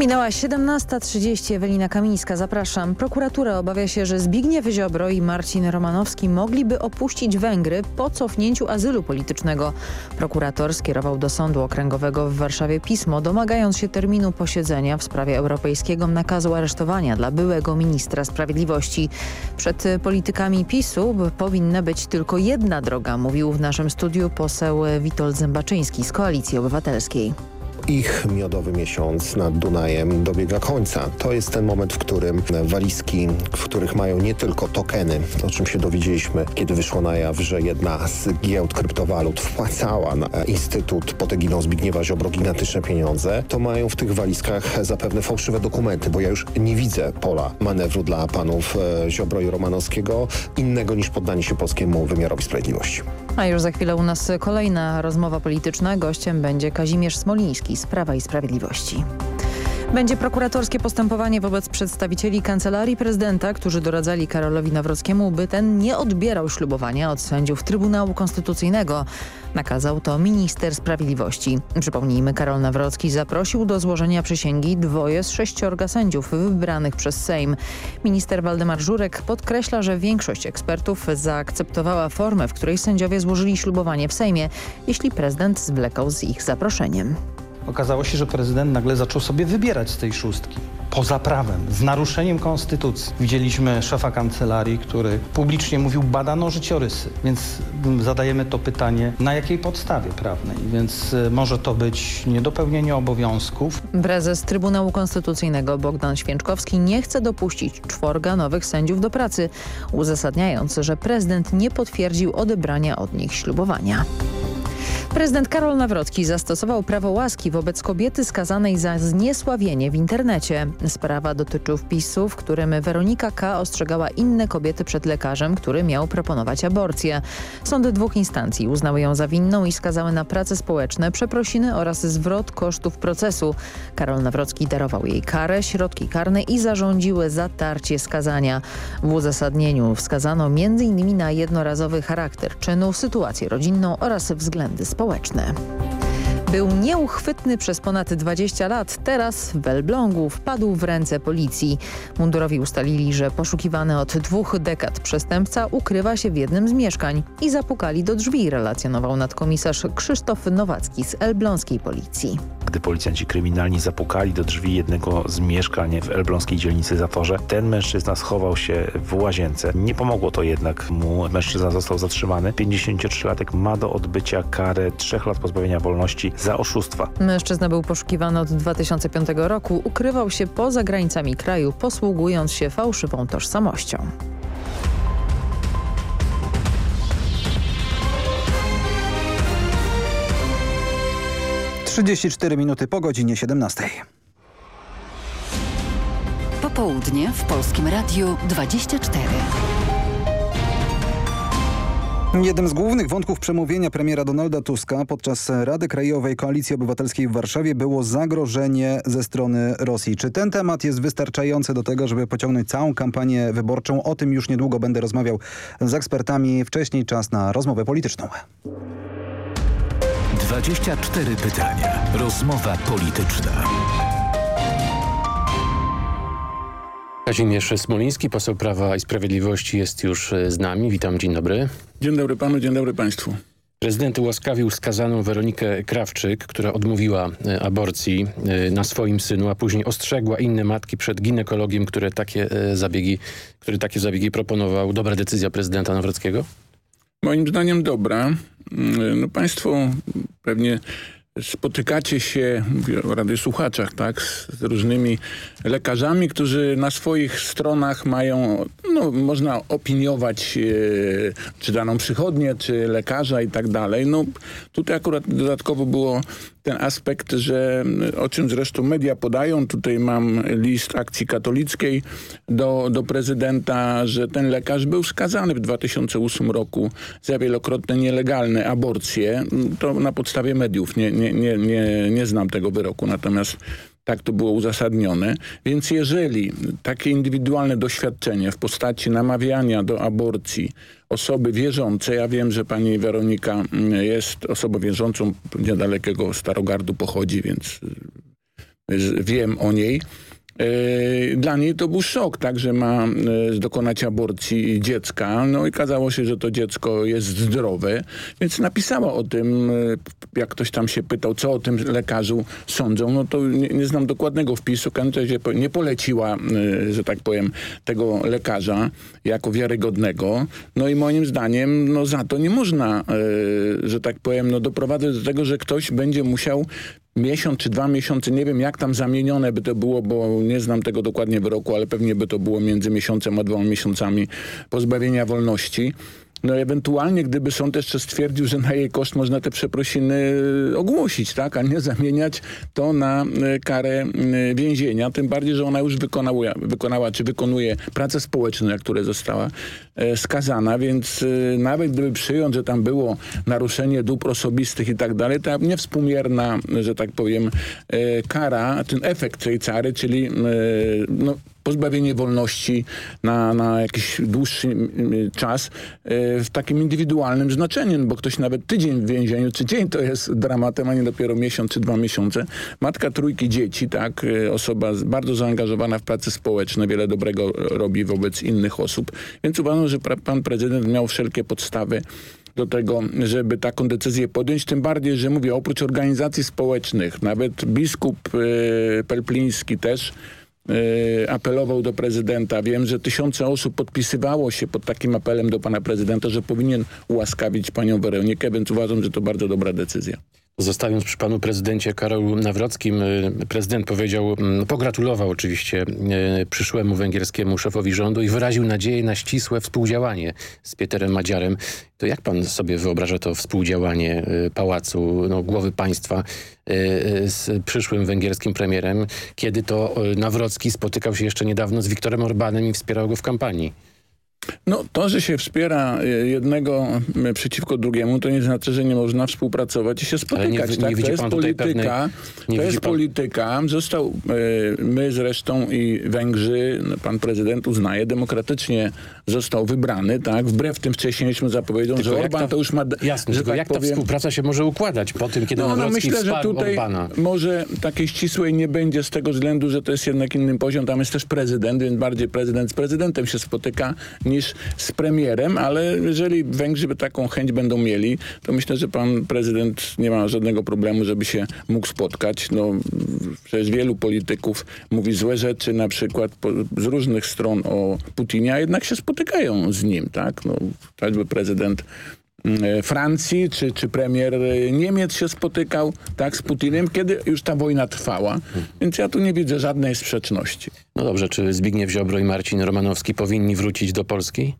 Minęła 17.30. Ewelina Kamińska, zapraszam. Prokuratura obawia się, że Zbigniew Ziobro i Marcin Romanowski mogliby opuścić Węgry po cofnięciu azylu politycznego. Prokurator skierował do Sądu Okręgowego w Warszawie pismo, domagając się terminu posiedzenia w sprawie europejskiego nakazu aresztowania dla byłego ministra sprawiedliwości. Przed politykami PiSu powinna być tylko jedna droga, mówił w naszym studiu poseł Witold Zębaczyński z Koalicji Obywatelskiej ich miodowy miesiąc nad Dunajem dobiega końca. To jest ten moment, w którym walizki, w których mają nie tylko tokeny, o czym się dowiedzieliśmy, kiedy wyszło na jaw, że jedna z giełd kryptowalut wpłacała na Instytut pod egidą Zbigniewa Ziobro gigantyczne pieniądze, to mają w tych walizkach zapewne fałszywe dokumenty, bo ja już nie widzę pola manewru dla panów Ziobro i Romanowskiego innego niż poddanie się polskiemu wymiarowi sprawiedliwości. A już za chwilę u nas kolejna rozmowa polityczna. Gościem będzie Kazimierz Smoliński z Prawa i Sprawiedliwości. Będzie prokuratorskie postępowanie wobec przedstawicieli Kancelarii Prezydenta, którzy doradzali Karolowi Nawrockiemu, by ten nie odbierał ślubowania od sędziów Trybunału Konstytucyjnego. Nakazał to minister sprawiedliwości. Przypomnijmy, Karol Nawrocki zaprosił do złożenia przysięgi dwoje z sześciorga sędziów wybranych przez Sejm. Minister Waldemar Żurek podkreśla, że większość ekspertów zaakceptowała formę, w której sędziowie złożyli ślubowanie w Sejmie, jeśli prezydent zwlekał z ich zaproszeniem. Okazało się, że prezydent nagle zaczął sobie wybierać z tej szóstki. Poza prawem, z naruszeniem konstytucji. Widzieliśmy szefa kancelarii, który publicznie mówił, badano życiorysy. Więc zadajemy to pytanie, na jakiej podstawie prawnej. Więc może to być niedopełnienie obowiązków. Prezes Trybunału Konstytucyjnego Bogdan Święczkowski nie chce dopuścić czworga nowych sędziów do pracy, uzasadniając, że prezydent nie potwierdził odebrania od nich ślubowania. Prezydent Karol Nawrocki zastosował prawo łaski wobec kobiety skazanej za zniesławienie w internecie. Sprawa dotyczy wpisu, w którym Weronika K. ostrzegała inne kobiety przed lekarzem, który miał proponować aborcję. Sądy dwóch instancji uznały ją za winną i skazały na prace społeczne, przeprosiny oraz zwrot kosztów procesu. Karol Nawrocki darował jej karę, środki karne i zarządziły zatarcie skazania. W uzasadnieniu wskazano m.in. na jednorazowy charakter czynu, sytuację rodzinną oraz względy społeczne społeczne. Był nieuchwytny przez ponad 20 lat. Teraz w Elblągu wpadł w ręce policji. Mundurowi ustalili, że poszukiwany od dwóch dekad przestępca ukrywa się w jednym z mieszkań i zapukali do drzwi, relacjonował nadkomisarz Krzysztof Nowacki z elbląskiej policji. Gdy policjanci kryminalni zapukali do drzwi jednego z mieszkań w elbląskiej dzielnicy Zatorze, ten mężczyzna schował się w łazience. Nie pomogło to jednak mu. Mężczyzna został zatrzymany. 53-latek ma do odbycia karę 3 lat pozbawienia wolności za oszustwa. Mężczyzna był poszukiwany od 2005 roku. Ukrywał się poza granicami kraju, posługując się fałszywą tożsamością. 34 minuty po godzinie 17. Popołudnie w Polskim Radiu 24. Jednym z głównych wątków przemówienia premiera Donalda Tuska podczas Rady Krajowej Koalicji Obywatelskiej w Warszawie było zagrożenie ze strony Rosji. Czy ten temat jest wystarczający do tego, żeby pociągnąć całą kampanię wyborczą? O tym już niedługo będę rozmawiał z ekspertami. Wcześniej czas na rozmowę polityczną. 24 pytania. Rozmowa polityczna. Kazimierz Smoliński, poseł Prawa i Sprawiedliwości jest już z nami. Witam, dzień dobry. Dzień dobry panu, dzień dobry państwu. Prezydent ułaskawił skazaną Weronikę Krawczyk, która odmówiła e, aborcji e, na swoim synu, a później ostrzegła inne matki przed ginekologiem, które takie e, zabiegi, który takie zabiegi proponował. Dobra decyzja prezydenta Nawrockiego? Moim zdaniem dobra. Mm, no państwo pewnie spotykacie się, mówię o radiosłuchaczach, tak, z różnymi lekarzami, którzy na swoich stronach mają, no można opiniować e, czy daną przychodnię, czy lekarza i tak dalej. No tutaj akurat dodatkowo było ten aspekt, że o czym zresztą media podają, tutaj mam list akcji katolickiej do, do prezydenta, że ten lekarz był skazany w 2008 roku za wielokrotne nielegalne aborcje. To na podstawie mediów, nie, nie, nie, nie, nie znam tego wyroku, natomiast tak to było uzasadnione. Więc jeżeli takie indywidualne doświadczenie w postaci namawiania do aborcji osoby wierzące, ja wiem, że pani Weronika mm, jest osobą wierzącą, niedalekiego Starogardu pochodzi, więc y, wiem o niej, dla niej to był szok, tak, że ma e, dokonać aborcji dziecka. No i kazało się, że to dziecko jest zdrowe, więc napisała o tym, e, jak ktoś tam się pytał, co o tym lekarzu sądzą. No to nie, nie znam dokładnego wpisu, w nie poleciła, że tak powiem, tego lekarza jako wiarygodnego. No i moim zdaniem, no za to nie można, że tak powiem, no doprowadzać do tego, że ktoś będzie musiał miesiąc czy dwa miesiące, nie wiem jak tam zamienione by to było, bo nie znam tego dokładnie wyroku, ale pewnie by to było między miesiącem a dwoma miesiącami pozbawienia wolności. No ewentualnie, gdyby sąd jeszcze stwierdził, że na jej koszt można te przeprosiny e, ogłosić, tak, a nie zamieniać to na e, karę e, więzienia. Tym bardziej, że ona już wykonała, wykonała czy wykonuje pracę społeczną, jak która została skazana, więc nawet gdyby przyjąć, że tam było naruszenie dóbr osobistych i tak dalej, to niewspółmierna, że tak powiem, kara, ten efekt tej cary, czyli no, pozbawienie wolności na, na jakiś dłuższy czas e, w takim indywidualnym znaczeniu, bo ktoś nawet tydzień w więzieniu, czy dzień to jest dramatem, a nie dopiero miesiąc czy dwa miesiące. Matka trójki dzieci, tak, e, osoba bardzo zaangażowana w prace społeczne, wiele dobrego robi wobec innych osób, więc uważam, że pan prezydent miał wszelkie podstawy do tego, żeby taką decyzję podjąć, tym bardziej, że mówię, oprócz organizacji społecznych, nawet biskup e, Pelpliński też apelował do prezydenta. Wiem, że tysiące osób podpisywało się pod takim apelem do pana prezydenta, że powinien ułaskawić panią Weronikę, więc uważam, że to bardzo dobra decyzja. Zostając przy panu prezydencie Karolu Nawrockim, y, prezydent powiedział, mm, pogratulował oczywiście y, przyszłemu węgierskiemu szefowi rządu i wyraził nadzieję na ścisłe współdziałanie z Pieterem Madziarem. To jak pan sobie wyobraża to współdziałanie y, pałacu, no, głowy państwa z przyszłym węgierskim premierem, kiedy to Nawrocki spotykał się jeszcze niedawno z Wiktorem Orbanem i wspierał go w kampanii? No to, że się wspiera e, jednego przeciwko drugiemu, to nie znaczy, że nie można współpracować i się spotykać. nie, tak? nie to jest polityka. Pewnej, to jest pan... polityka. Został, e, my zresztą i Węgrzy, no, pan prezydent uznaje, demokratycznie został wybrany, tak? Wbrew tym wcześniejszym zapowiedziom, tylko że Orban ta, to już ma... Jasne, że tak jak powiem, ta współpraca się może układać po tym, kiedy no, no myślę, że tutaj Orbana. może takiej ścisłej nie będzie z tego względu, że to jest jednak inny poziom. Tam jest też prezydent, więc bardziej prezydent z prezydentem się spotyka niż z premierem, ale jeżeli Węgrzy by taką chęć będą mieli, to myślę, że pan prezydent nie ma żadnego problemu, żeby się mógł spotkać. No, przecież wielu polityków mówi złe rzeczy, na przykład po, z różnych stron o Putinie, a jednak się spotykają z nim, tak? No, choćby prezydent mm, Francji czy, czy premier Niemiec się spotykał tak z Putinem, kiedy już ta wojna trwała. Więc ja tu nie widzę żadnej sprzeczności. No dobrze, czy Zbigniew Ziobro i Marcin Romanowski powinni wrócić do Polski?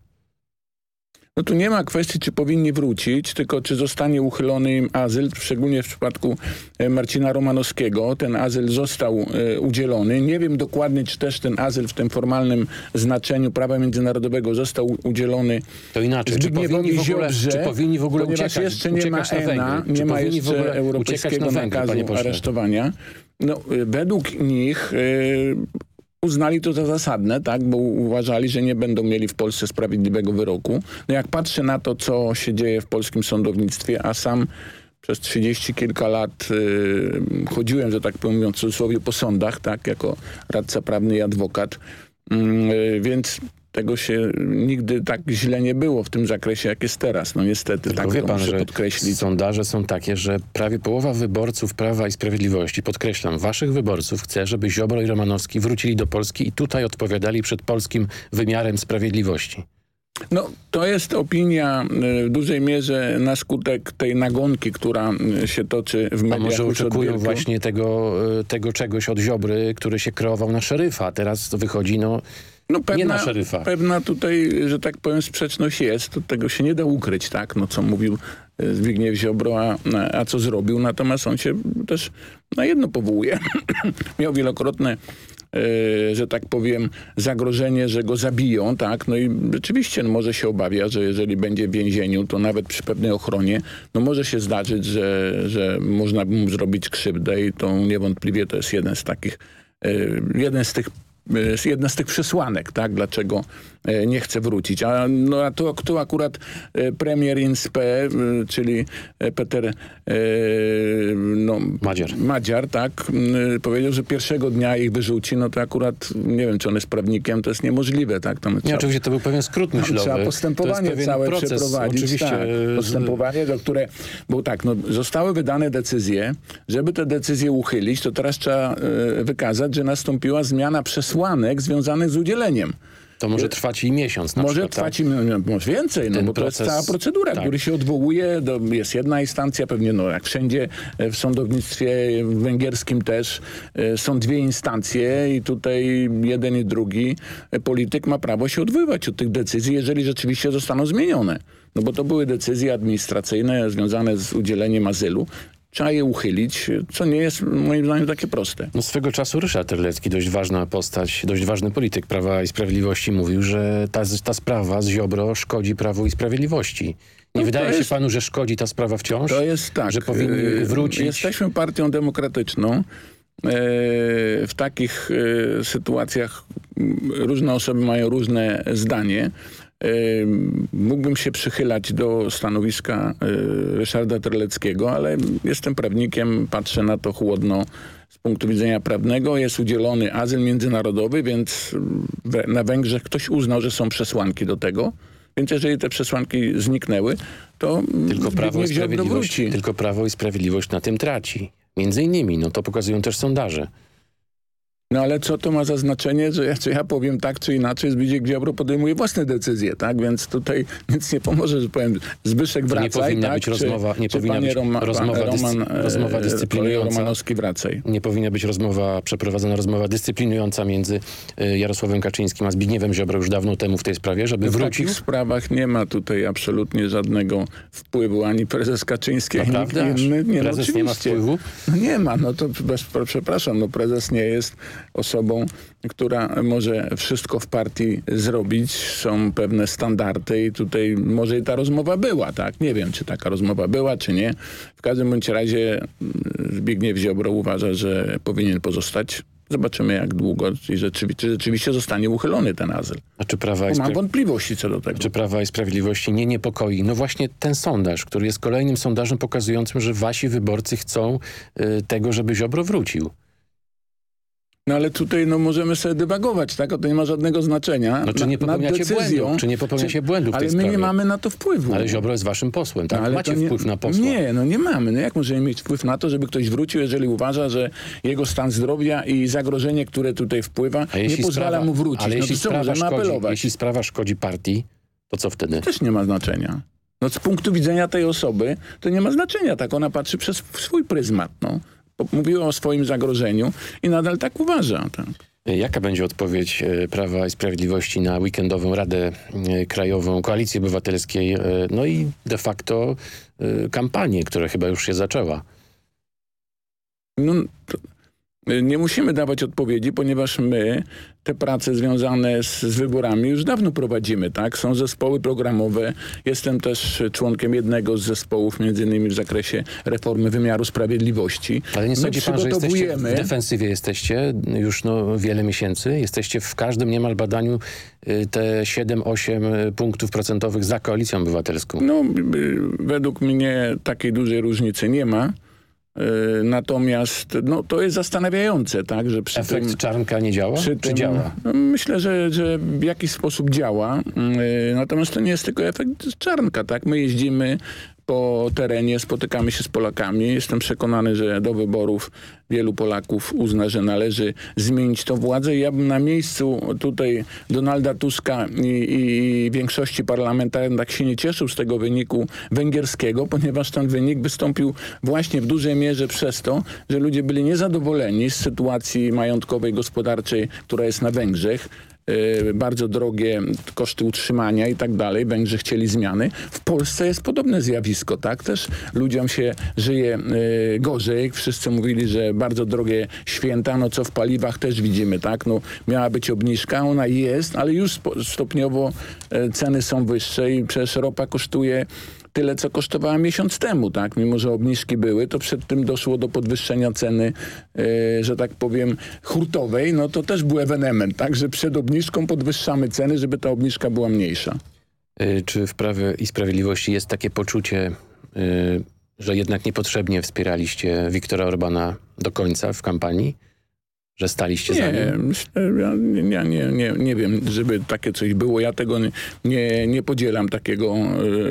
No tu nie ma kwestii, czy powinni wrócić, tylko czy zostanie uchylony im azyl, szczególnie w przypadku e, Marcina Romanowskiego. Ten azyl został e, udzielony. Nie wiem dokładnie, czy też ten azyl w tym formalnym znaczeniu prawa międzynarodowego został udzielony To inaczej, czy powinni, w ogóle, Ziobrze, czy powinni w ogóle ponieważ uciekać, jeszcze nie ma ENA, nie ma jeszcze europejskiego Węgry, nakazu aresztowania. No, e, według nich uznali to za zasadne, tak, bo uważali, że nie będą mieli w Polsce sprawiedliwego wyroku. No jak patrzę na to, co się dzieje w polskim sądownictwie, a sam przez trzydzieści kilka lat y, chodziłem, że tak powiem, w cudzysłowie po sądach, tak, jako radca prawny i adwokat, y, więc tego się nigdy tak źle nie było w tym zakresie, jak jest teraz. No niestety, Tylko tak wie pan, muszę podkreślić. sondaże są takie, że prawie połowa wyborców Prawa i Sprawiedliwości, podkreślam, waszych wyborców chce, żeby Ziobro i Romanowski wrócili do Polski i tutaj odpowiadali przed polskim wymiarem sprawiedliwości. No, to jest opinia y, w dużej mierze na skutek tej nagonki, która y, się toczy w mediach. A może oczekują właśnie tego, y, tego czegoś od Ziobry, który się kreował na szeryfa. Teraz wychodzi, no, no pewna, nie na szeryfa. Pewna tutaj, że tak powiem, sprzeczność jest. To tego się nie da ukryć, tak? No co mówił e, Zbigniew Ziobro, a, a co zrobił. Natomiast on się też na jedno powołuje. Miał wielokrotne Yy, że tak powiem, zagrożenie, że go zabiją, tak? No i rzeczywiście no, może się obawia, że jeżeli będzie w więzieniu, to nawet przy pewnej ochronie, no może się zdarzyć, że, że można by mu zrobić krzywdę i to niewątpliwie to jest jeden z takich, yy, jeden z tych E, jedna z tych przesłanek, tak, dlaczego e, nie chce wrócić. A, no, a tu akurat e, premier INSPE, czyli Peter no, Madziar. Madziar, tak, powiedział, że pierwszego dnia ich wyrzuci, no to akurat nie wiem, czy on jest prawnikiem, to jest niemożliwe, tak. Tam nie, trzeba, oczywiście to był pewien skrót myślowy. Trzeba postępowanie całe proces, przeprowadzić. Oczywiście. Tak, postępowanie, do które, bo tak, no, zostały wydane decyzje, żeby te decyzje uchylić, to teraz trzeba wykazać, że nastąpiła zmiana przez przesłanek związanych z udzieleniem. To może trwać i miesiąc na Może przykład, trwać tak? i może więcej, no bo proces, to jest cała procedura, tak. który się odwołuje, do, jest jedna instancja, pewnie no jak wszędzie e, w sądownictwie węgierskim też e, są dwie instancje i tutaj jeden i drugi e, polityk ma prawo się odwoływać od tych decyzji, jeżeli rzeczywiście zostaną zmienione. No bo to były decyzje administracyjne związane z udzieleniem azylu trzeba je uchylić, co nie jest moim zdaniem takie proste. No swego czasu Ryszard Terlecki, dość ważna postać, dość ważny polityk Prawa i Sprawiedliwości mówił, że ta, ta sprawa z Ziobro szkodzi Prawu i Sprawiedliwości. Nie no wydaje jest, się panu, że szkodzi ta sprawa wciąż? To jest tak. Że powinni y, wrócić? Jesteśmy partią demokratyczną. E, w takich e, sytuacjach różne osoby mają różne zdanie. Mógłbym się przychylać do stanowiska y, Ryszarda Terleckiego, ale jestem prawnikiem, patrzę na to chłodno z punktu widzenia prawnego. Jest udzielony azyl międzynarodowy, więc na Węgrzech ktoś uznał, że są przesłanki do tego. Więc jeżeli te przesłanki zniknęły, to tylko prawo, i sprawiedliwość, tylko prawo i Sprawiedliwość na tym traci. Między innymi, no to pokazują też sondaże. No ale co to ma za znaczenie, że ja, czy ja powiem tak czy inaczej, Zbigniew Ziobro podejmuje własne decyzje, tak? Więc tutaj nic nie pomoże, że powiem Zbyszek wracaj, nie powinna tak? być rozmowa, nie powinna być Roma, rozmowa, Roman, rozmowa e, dyscyplinująca. Romanowski wracaj. Nie powinna być rozmowa, przeprowadzona rozmowa dyscyplinująca między e, Jarosławem Kaczyńskim a Zbigniewem Ziobro już dawno temu w tej sprawie, żeby w wrócił. W takich sprawach nie ma tutaj absolutnie żadnego wpływu, ani prezes Kaczyński, ani nikt inny. Nie, no prezes no, nie ma wpływu? No nie ma, no to bez, przepraszam, no prezes nie jest osobą, która może wszystko w partii zrobić. Są pewne standardy i tutaj może i ta rozmowa była, tak? Nie wiem, czy taka rozmowa była, czy nie. W każdym bądź razie mm, Zbigniew Ziobro uważa, że powinien pozostać Zobaczymy jak długo i rzeczywiście, rzeczywiście zostanie uchylony ten azyl. A czy Prawa i Mam wątpliwości co do tego. Czy Prawa i Sprawiedliwości nie niepokoi? No właśnie ten sondaż, który jest kolejnym sondażem pokazującym, że wasi wyborcy chcą y, tego, żeby Ziobro wrócił. No ale tutaj no, możemy sobie dywagować, tak? To nie ma żadnego znaczenia. No, czy nie popełniacie błędów? Czy nie popełniacie czy, błędów Ale my sprawie? nie mamy na to wpływu. Ale Ziobro jest waszym posłem, tak? No, ale Macie nie, wpływ na posła. Nie, no nie mamy. No jak możemy mieć wpływ na to, żeby ktoś wrócił, jeżeli uważa, że jego stan zdrowia i zagrożenie, które tutaj wpływa, nie pozwala sprawa, mu wrócić. Ale no jeśli, sprawa szkodzi, apelować? jeśli sprawa szkodzi partii, to co wtedy? To też nie ma znaczenia. No z punktu widzenia tej osoby to nie ma znaczenia. Tak ona patrzy przez swój pryzmat. No. Mówiła o swoim zagrożeniu i nadal tak uważa. Tak. Jaka będzie odpowiedź e, Prawa i Sprawiedliwości na weekendową Radę e, Krajową Koalicji Obywatelskiej, e, no i de facto kampanię, która chyba już się zaczęła? No, nie musimy dawać odpowiedzi, ponieważ my te prace związane z, z, wyborami już dawno prowadzimy, tak? Są zespoły programowe. Jestem też członkiem jednego z zespołów, między innymi w zakresie reformy wymiaru sprawiedliwości. Ale nie sądzi pan, że jesteście w defensywie jesteście już no, wiele miesięcy. Jesteście w każdym niemal badaniu y, te 7-8 punktów procentowych za koalicją obywatelską. No, według mnie takiej dużej różnicy nie ma. Natomiast no, to jest zastanawiające, tak, że przy Efekt tym, czarnka nie działa? Przy Czy tym, działa? Myślę, że, że w jakiś sposób działa. Natomiast to nie jest tylko efekt czarnka, tak? My jeździmy po terenie, spotykamy się z Polakami. Jestem przekonany, że do wyborów wielu Polaków uzna, że należy zmienić tą władzę. Ja bym na miejscu tutaj Donalda Tuska i, i większości parlamentarnej tak się nie cieszył z tego wyniku węgierskiego, ponieważ ten wynik wystąpił właśnie w dużej mierze przez to, że ludzie byli niezadowoleni z sytuacji majątkowej, gospodarczej, która jest na Węgrzech bardzo drogie koszty utrzymania i tak dalej. Węgrzy chcieli zmiany. W Polsce jest podobne zjawisko, tak? Też ludziom się żyje gorzej. Wszyscy mówili, że bardzo drogie święta, no co w paliwach też widzimy, tak? No miała być obniżka, ona jest, ale już stopniowo ceny są wyższe i przecież ropa kosztuje tyle, co kosztowała miesiąc temu, tak? Mimo, że obniżki były, to przed tym doszło do podwyższenia ceny, yy, że tak powiem, hurtowej, no to też był ewenement, tak? Że przed obniżką podwyższamy ceny, żeby ta obniżka była mniejsza. Yy, czy w Prawie i Sprawiedliwości jest takie poczucie, yy, że jednak niepotrzebnie wspieraliście Wiktora Orbana do końca w kampanii? Że staliście nie, za nim? Ja nie, nie, nie, nie wiem, żeby takie coś było. Ja tego nie, nie, nie podzielam takiego,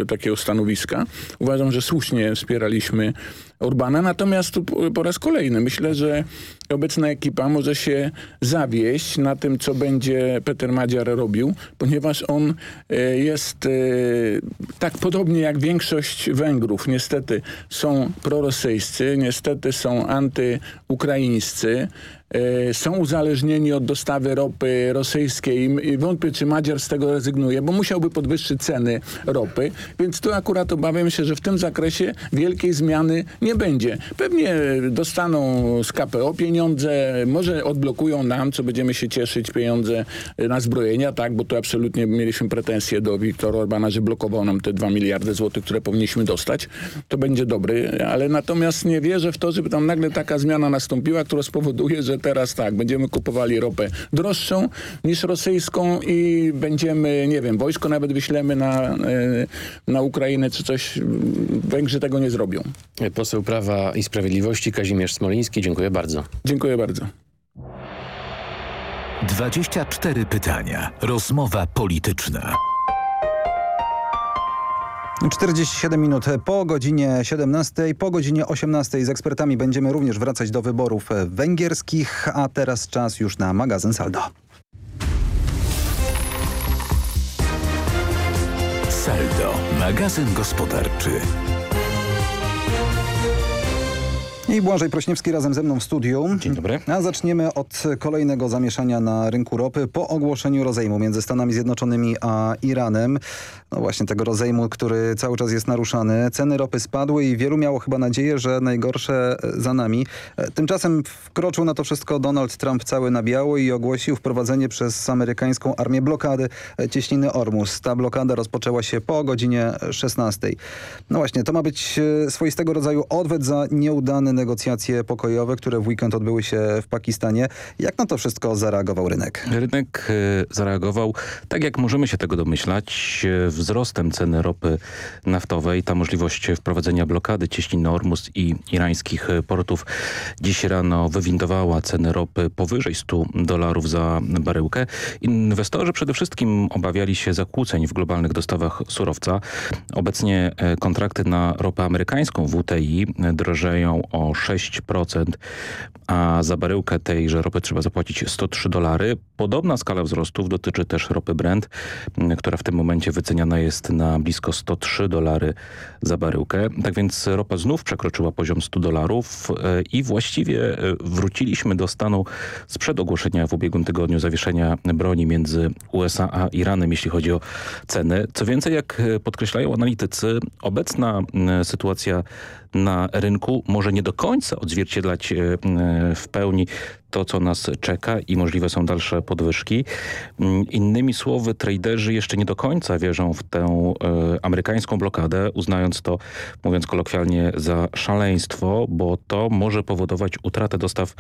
y, takiego stanowiska. Uważam, że słusznie wspieraliśmy Orbana. Natomiast tu po raz kolejny myślę, że obecna ekipa może się zawieść na tym, co będzie Peter Madziar robił, ponieważ on y, jest y, tak podobnie jak większość Węgrów. Niestety są prorosyjscy, niestety są antyukraińscy, są uzależnieni od dostawy ropy rosyjskiej i wątpię, czy Madziar z tego rezygnuje, bo musiałby podwyższyć ceny ropy, więc tu akurat obawiam się, że w tym zakresie wielkiej zmiany nie będzie. Pewnie dostaną z KPO pieniądze, może odblokują nam, co będziemy się cieszyć, pieniądze na zbrojenia, tak, bo tu absolutnie mieliśmy pretensje do Wiktora Orbana, że blokował nam te 2 miliardy złotych, które powinniśmy dostać. To będzie dobry, ale natomiast nie wierzę w to, żeby tam nagle taka zmiana nastąpiła, która spowoduje, że teraz tak, będziemy kupowali ropę droższą niż rosyjską i będziemy, nie wiem, wojsko nawet wyślemy na, na Ukrainę czy coś. Węgrzy tego nie zrobią. Poseł Prawa i Sprawiedliwości Kazimierz Smoliński, dziękuję bardzo. Dziękuję bardzo. 24 pytania. Rozmowa polityczna. 47 minut po godzinie 17, po godzinie 18 z ekspertami będziemy również wracać do wyborów węgierskich, a teraz czas już na magazyn Saldo. Saldo, magazyn gospodarczy. I Błażej Prośniewski razem ze mną w studiu. Dzień dobry. A zaczniemy od kolejnego zamieszania na rynku ropy po ogłoszeniu rozejmu między Stanami Zjednoczonymi a Iranem. No właśnie tego rozejmu, który cały czas jest naruszany. Ceny ropy spadły i wielu miało chyba nadzieję, że najgorsze za nami. Tymczasem wkroczył na to wszystko Donald Trump cały na biało i ogłosił wprowadzenie przez amerykańską armię blokady cieśniny Ormus. Ta blokada rozpoczęła się po godzinie 16. No właśnie, to ma być swoistego rodzaju odwet za nieudane negocjacje pokojowe, które w weekend odbyły się w Pakistanie. Jak na to wszystko zareagował rynek? Rynek zareagował tak, jak możemy się tego domyślać, wzrostem ceny ropy naftowej. Ta możliwość wprowadzenia blokady cieśniny Ormus i irańskich portów dziś rano wywindowała ceny ropy powyżej 100 dolarów za baryłkę. Inwestorzy przede wszystkim obawiali się zakłóceń w globalnych dostawach surowca. Obecnie kontrakty na ropę amerykańską WTI drożeją o 6%, a za baryłkę tejże ropy trzeba zapłacić 103 dolary. Podobna skala wzrostów dotyczy też ropy Brent, która w tym momencie wyceniana jest na blisko 103 dolary za baryłkę. Tak więc ropa znów przekroczyła poziom 100 dolarów i właściwie wróciliśmy do stanu sprzed ogłoszenia w ubiegłym tygodniu zawieszenia broni między USA a Iranem, jeśli chodzi o ceny. Co więcej, jak podkreślają analitycy, obecna sytuacja na rynku może nie do końca odzwierciedlać w pełni to, co nas czeka i możliwe są dalsze podwyżki. Innymi słowy, traderzy jeszcze nie do końca wierzą w tę e, amerykańską blokadę, uznając to, mówiąc kolokwialnie, za szaleństwo, bo to może powodować utratę dostaw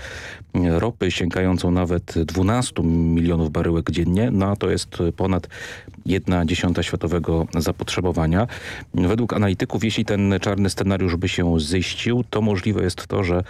ropy sięgającą nawet 12 milionów baryłek dziennie, no a to jest ponad jedna dziesiąta światowego zapotrzebowania. Według analityków, jeśli ten czarny scenariusz by się ziścił, to możliwe jest to, że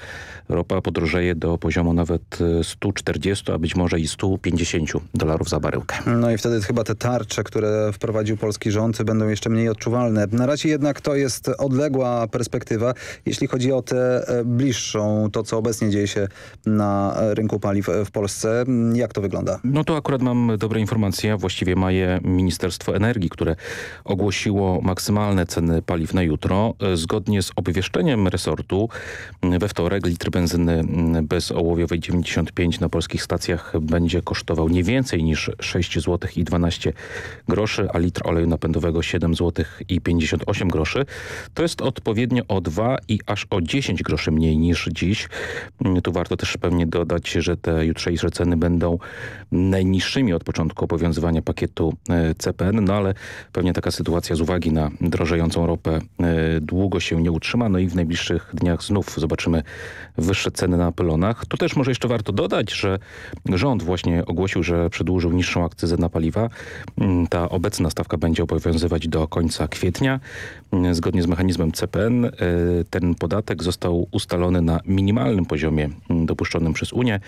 ropa podrożeje do poziomu nawet 140, a być może i 150 dolarów za baryłkę. No i wtedy chyba te tarcze, które wprowadził polski rząd będą jeszcze mniej odczuwalne. Na razie jednak to jest odległa perspektywa, jeśli chodzi o tę bliższą, to co obecnie dzieje się na rynku paliw w Polsce. Jak to wygląda? No to akurat mam dobre informacje, właściwie ma je Ministerstwo Energii, które ogłosiło maksymalne ceny paliw na jutro. Zgodnie z obwieszczeniem resortu we wtorek litr benzyny bezołowiowej 95 na polskich stacjach będzie kosztował nie więcej niż 6 zł i 12 groszy, a litr oleju napędowego 7 zł i 58 groszy. To jest odpowiednio o 2 i aż o 10 groszy mniej niż dziś. Tu warto też pewnie dodać, że te jutrzejsze ceny będą najniższymi od początku obowiązywania pakietu CPN, no ale pewnie taka sytuacja z uwagi na drożejącą ropę długo się nie utrzyma, no i w najbliższych dniach znów zobaczymy wyższe ceny na pylonach. Tu też może jeszcze warto dodać, że rząd właśnie ogłosił, że przedłużył niższą akcyzę na paliwa. Ta obecna stawka będzie obowiązywać do końca kwietnia. Zgodnie z mechanizmem CPN ten podatek został ustalony na minimalnym poziomie dopuszczonym przez Unię.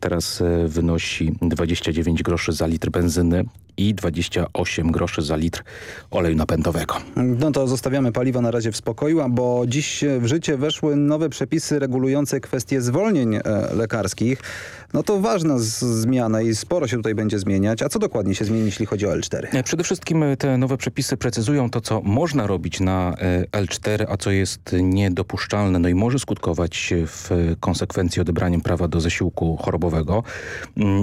Teraz wynosi 29 groszy za litr benzyny i 28 groszy za litr oleju napędowego. No to zostawiamy paliwa na razie w spokoju, bo dziś w życie weszły nowe przepisy regulujące kwestie zwolnień e, lekarskich. No to ważna zmiana i sporo się tutaj będzie zmieniać. A co dokładnie się zmieni, jeśli chodzi o L4? Przede wszystkim te nowe przepisy precyzują to, co można robić na L4, a co jest niedopuszczalne, no i może skutkować w konsekwencji odebraniem prawa do zasiłku chorobowego.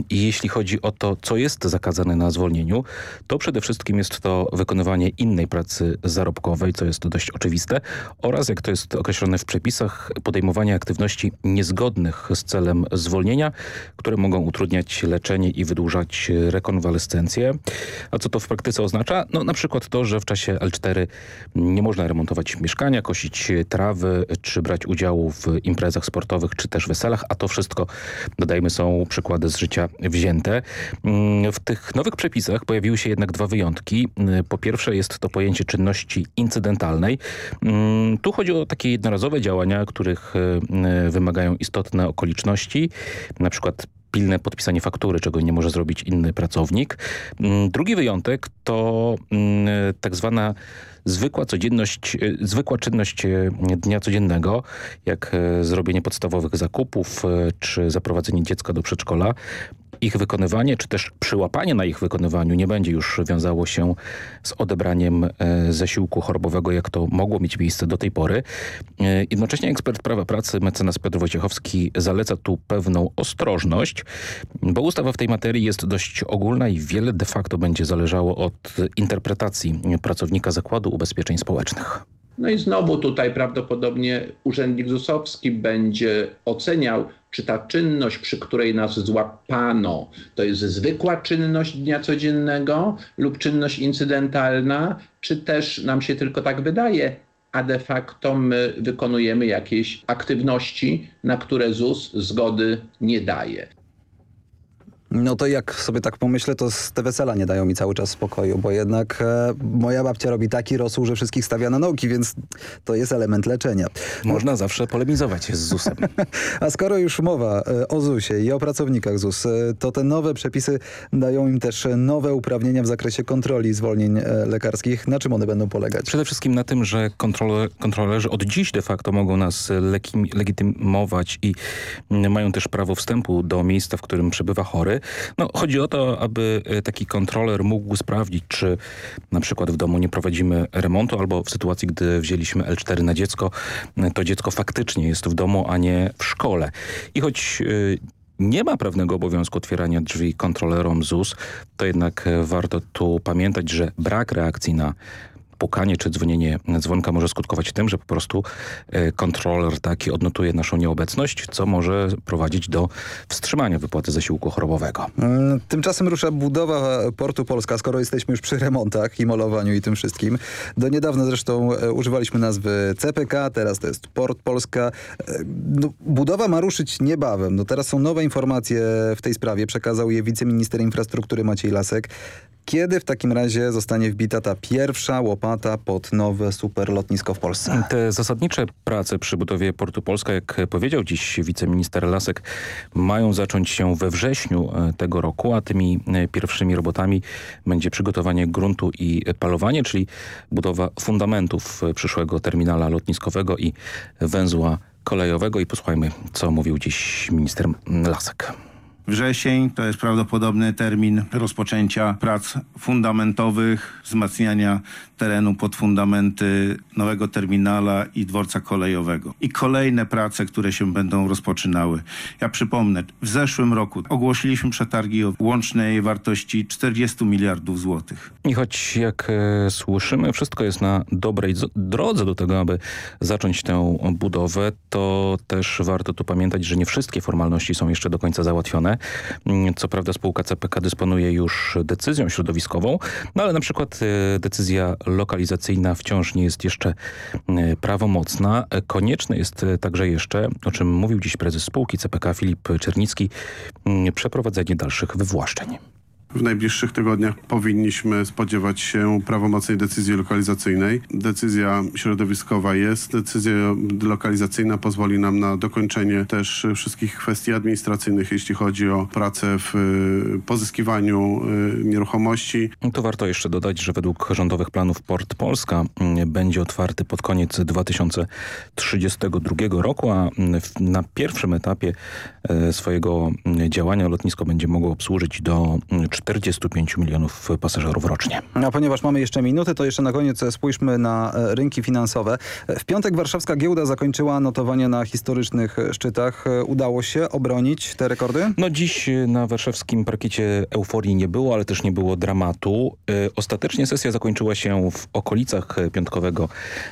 I jeśli chodzi o to, co jest zakazane na zwolnieniu, to przede wszystkim jest to wykonywanie innej pracy zarobkowej, co jest dość oczywiste, oraz jak to jest określone w przepisach, podejmowanie aktywności niezgodnych z celem zwolnienia, które mogą utrudniać leczenie i wydłużać rekonwalescencję. A co to w praktyce oznacza? No na przykład to, że w czasie L4 nie można remontować mieszkania, kosić trawy, czy brać udziału w imprezach sportowych, czy też weselach, a to wszystko, dodajmy, są przykłady z życia wzięte. W tych nowych przepisach pojawiły się jednak dwa wyjątki. Po pierwsze jest to pojęcie czynności incydentalnej. Tu chodzi o takie jednorazowe działania, których wymagają istotne okoliczności, na przykład pilne podpisanie faktury, czego nie może zrobić inny pracownik. Drugi wyjątek to tak zwana zwykła codzienność, zwykła czynność dnia codziennego, jak zrobienie podstawowych zakupów, czy zaprowadzenie dziecka do przedszkola. ich wykonywanie, czy też przyłapanie na ich wykonywaniu nie będzie już wiązało się z odebraniem e, zasiłku chorobowego, jak to mogło mieć miejsce do tej pory. E, jednocześnie ekspert prawa pracy mecenas Piotr Wojciechowski zaleca tu pewną ostrożność, bo ustawa w tej materii jest dość ogólna i wiele de facto będzie zależało od interpretacji pracownika Zakładu Ubezpieczeń Społecznych. No i znowu tutaj prawdopodobnie urzędnik ZUS-owski będzie oceniał, czy ta czynność, przy której nas złapano, to jest zwykła czynność dnia codziennego lub czynność incydentalna, czy też nam się tylko tak wydaje, a de facto my wykonujemy jakieś aktywności, na które ZUS zgody nie daje. No to jak sobie tak pomyślę, to te wesela nie dają mi cały czas spokoju, bo jednak e, moja babcia robi taki rosół, że wszystkich stawia na nauki, więc to jest element leczenia. Można no. zawsze polemizować z ZUS-em. A skoro już mowa e, o ZUS-ie i o pracownikach ZUS, e, to te nowe przepisy dają im też nowe uprawnienia w zakresie kontroli zwolnień e, lekarskich. Na czym one będą polegać? Przede wszystkim na tym, że kontroler, kontrolerzy od dziś de facto mogą nas legitymować i mają też prawo wstępu do miejsca, w którym przebywa chory. No, chodzi o to, aby e, taki kontroler mógł sprawdzić, czy na przykład w domu nie prowadzimy remontu, albo w sytuacji, gdy wzięliśmy L4 na dziecko, e, to dziecko faktycznie jest w domu, a nie w szkole. I choć e, nie ma prawnego obowiązku otwierania drzwi kontrolerom ZUS, to jednak warto tu pamiętać, że brak reakcji na pukanie czy dzwonienie dzwonka może skutkować tym, że po prostu e, kontroler taki odnotuje naszą nieobecność, co może prowadzić do wstrzymania wypłaty zasiłku chorobowego. Mm, tymczasem rusza budowa Portu Polska, skoro jesteśmy już przy remontach i malowaniu i tym wszystkim. Do niedawna zresztą e, używaliśmy nazwy CPK, teraz to jest Port Polska. E, no, budowa ma ruszyć niebawem. No, teraz są nowe informacje w tej sprawie. Przekazał je wiceminister infrastruktury Maciej Lasek. Kiedy w takim razie zostanie wbita ta pierwsza łopata pod nowe superlotnisko w Polsce? Te zasadnicze prace przy budowie Portu Polska, jak powiedział dziś wiceminister Lasek, mają zacząć się we wrześniu e, tego roku, a tymi e, pierwszymi robotami będzie przygotowanie gruntu i palowanie, czyli budowa fundamentów e, przyszłego terminala lotniskowego i węzła kolejowego. I posłuchajmy, co mówił dziś minister Lasek. Wrzesień to jest prawdopodobny termin rozpoczęcia prac fundamentowych, wzmacniania terenu pod fundamenty nowego terminala i dworca kolejowego. I kolejne prace, które się będą rozpoczynały. Ja przypomnę, w zeszłym roku ogłosiliśmy przetargi o łącznej wartości 40 miliardów złotych. I choć jak e, słyszymy, wszystko jest na dobrej drodze do tego, aby zacząć tę budowę, to też warto tu pamiętać, że nie wszystkie formalności są jeszcze do końca załatwione. Mm, co prawda spółka CPK dysponuje już decyzją środowiskową, no ale na przykład e, decyzja lokalizacyjna wciąż nie jest jeszcze e, prawomocna. Konieczne jest e, także jeszcze, o czym mówił dziś prezes spółki CPK Filip Czernicki, mm, przeprowadzenie dalszych wywłaszczeń. W najbliższych tygodniach powinniśmy spodziewać się prawomocnej decyzji lokalizacyjnej. Decyzja środowiskowa jest. Decyzja lokalizacyjna pozwoli nam na dokończenie też wszystkich kwestii administracyjnych, jeśli chodzi o pracę w y, pozyskiwaniu y, nieruchomości. Tu warto jeszcze dodać, że według rządowych planów Port Polska mm, będzie otwarty pod koniec 2032 roku, a mm, na pierwszym etapie e, swojego mm, działania lotnisko będzie mogło obsłużyć do 45 milionów pasażerów rocznie. A ponieważ mamy jeszcze minuty, to jeszcze na koniec spójrzmy na e, rynki finansowe. W piątek warszawska giełda zakończyła notowanie na historycznych szczytach. Udało się obronić te rekordy? No dziś na warszawskim parkiecie euforii nie było, ale też nie było dramatu. E, ostatecznie sesja zakończyła się w okolicach piątkowego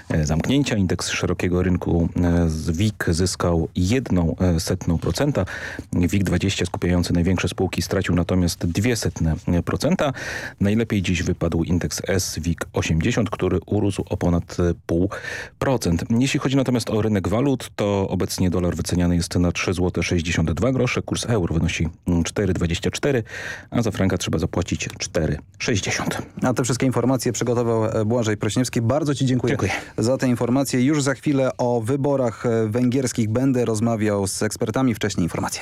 e, zamknięcia. Indeks szerokiego rynku WIG zyskał jedną setną procenta. WIG 20 skupiający największe spółki stracił natomiast dwie setne 0,2%. Najlepiej dziś wypadł indeks SWIG 80, który urósł o ponad 0,5%. Jeśli chodzi natomiast o rynek walut, to obecnie dolar wyceniany jest na 3,62 zł grosze, kurs euro wynosi 4,24, a za franka trzeba zapłacić 4,60. A te wszystkie informacje przygotował e, Błażej Prośniewski. Bardzo Ci dziękuję, dziękuję za te informacje. Już za chwilę o wyborach e, węgierskich będę rozmawiał z ekspertami. Wcześniej informacje.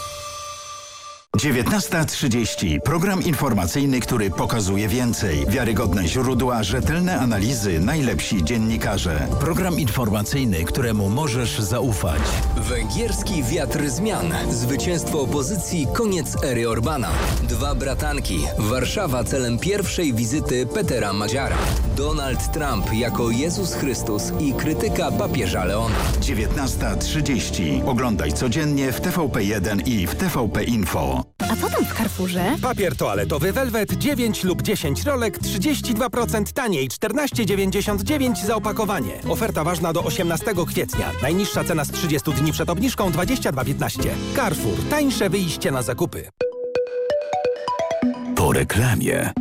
19.30. Program informacyjny, który pokazuje więcej. Wiarygodne źródła, rzetelne analizy, najlepsi dziennikarze. Program informacyjny, któremu możesz zaufać. Węgierski wiatr zmian. Zwycięstwo opozycji, koniec ery Orbana. Dwa bratanki. Warszawa celem pierwszej wizyty Petera Madziara. Donald Trump jako Jezus Chrystus i krytyka papieża Leona. 19.30. Oglądaj codziennie w TVP1 i w TVP Info. W Carrefourze? Papier toaletowy Velvet 9 lub 10 rolek 32% taniej 14,99 za opakowanie. Oferta ważna do 18 kwietnia. Najniższa cena z 30 dni przed obniżką 22,15. Carrefour. Tańsze wyjście na zakupy. Po reklamie.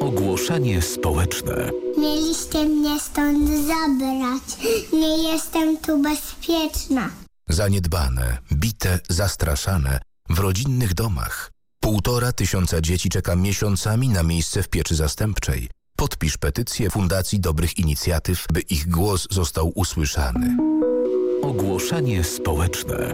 Ogłoszenie społeczne. Mieliście mnie stąd zabrać. Nie jestem tu bezpieczna. Zaniedbane, bite, zastraszane w rodzinnych domach. Półtora tysiąca dzieci czeka miesiącami na miejsce w pieczy zastępczej. Podpisz petycję Fundacji Dobrych Inicjatyw, by ich głos został usłyszany. Ogłoszenie społeczne.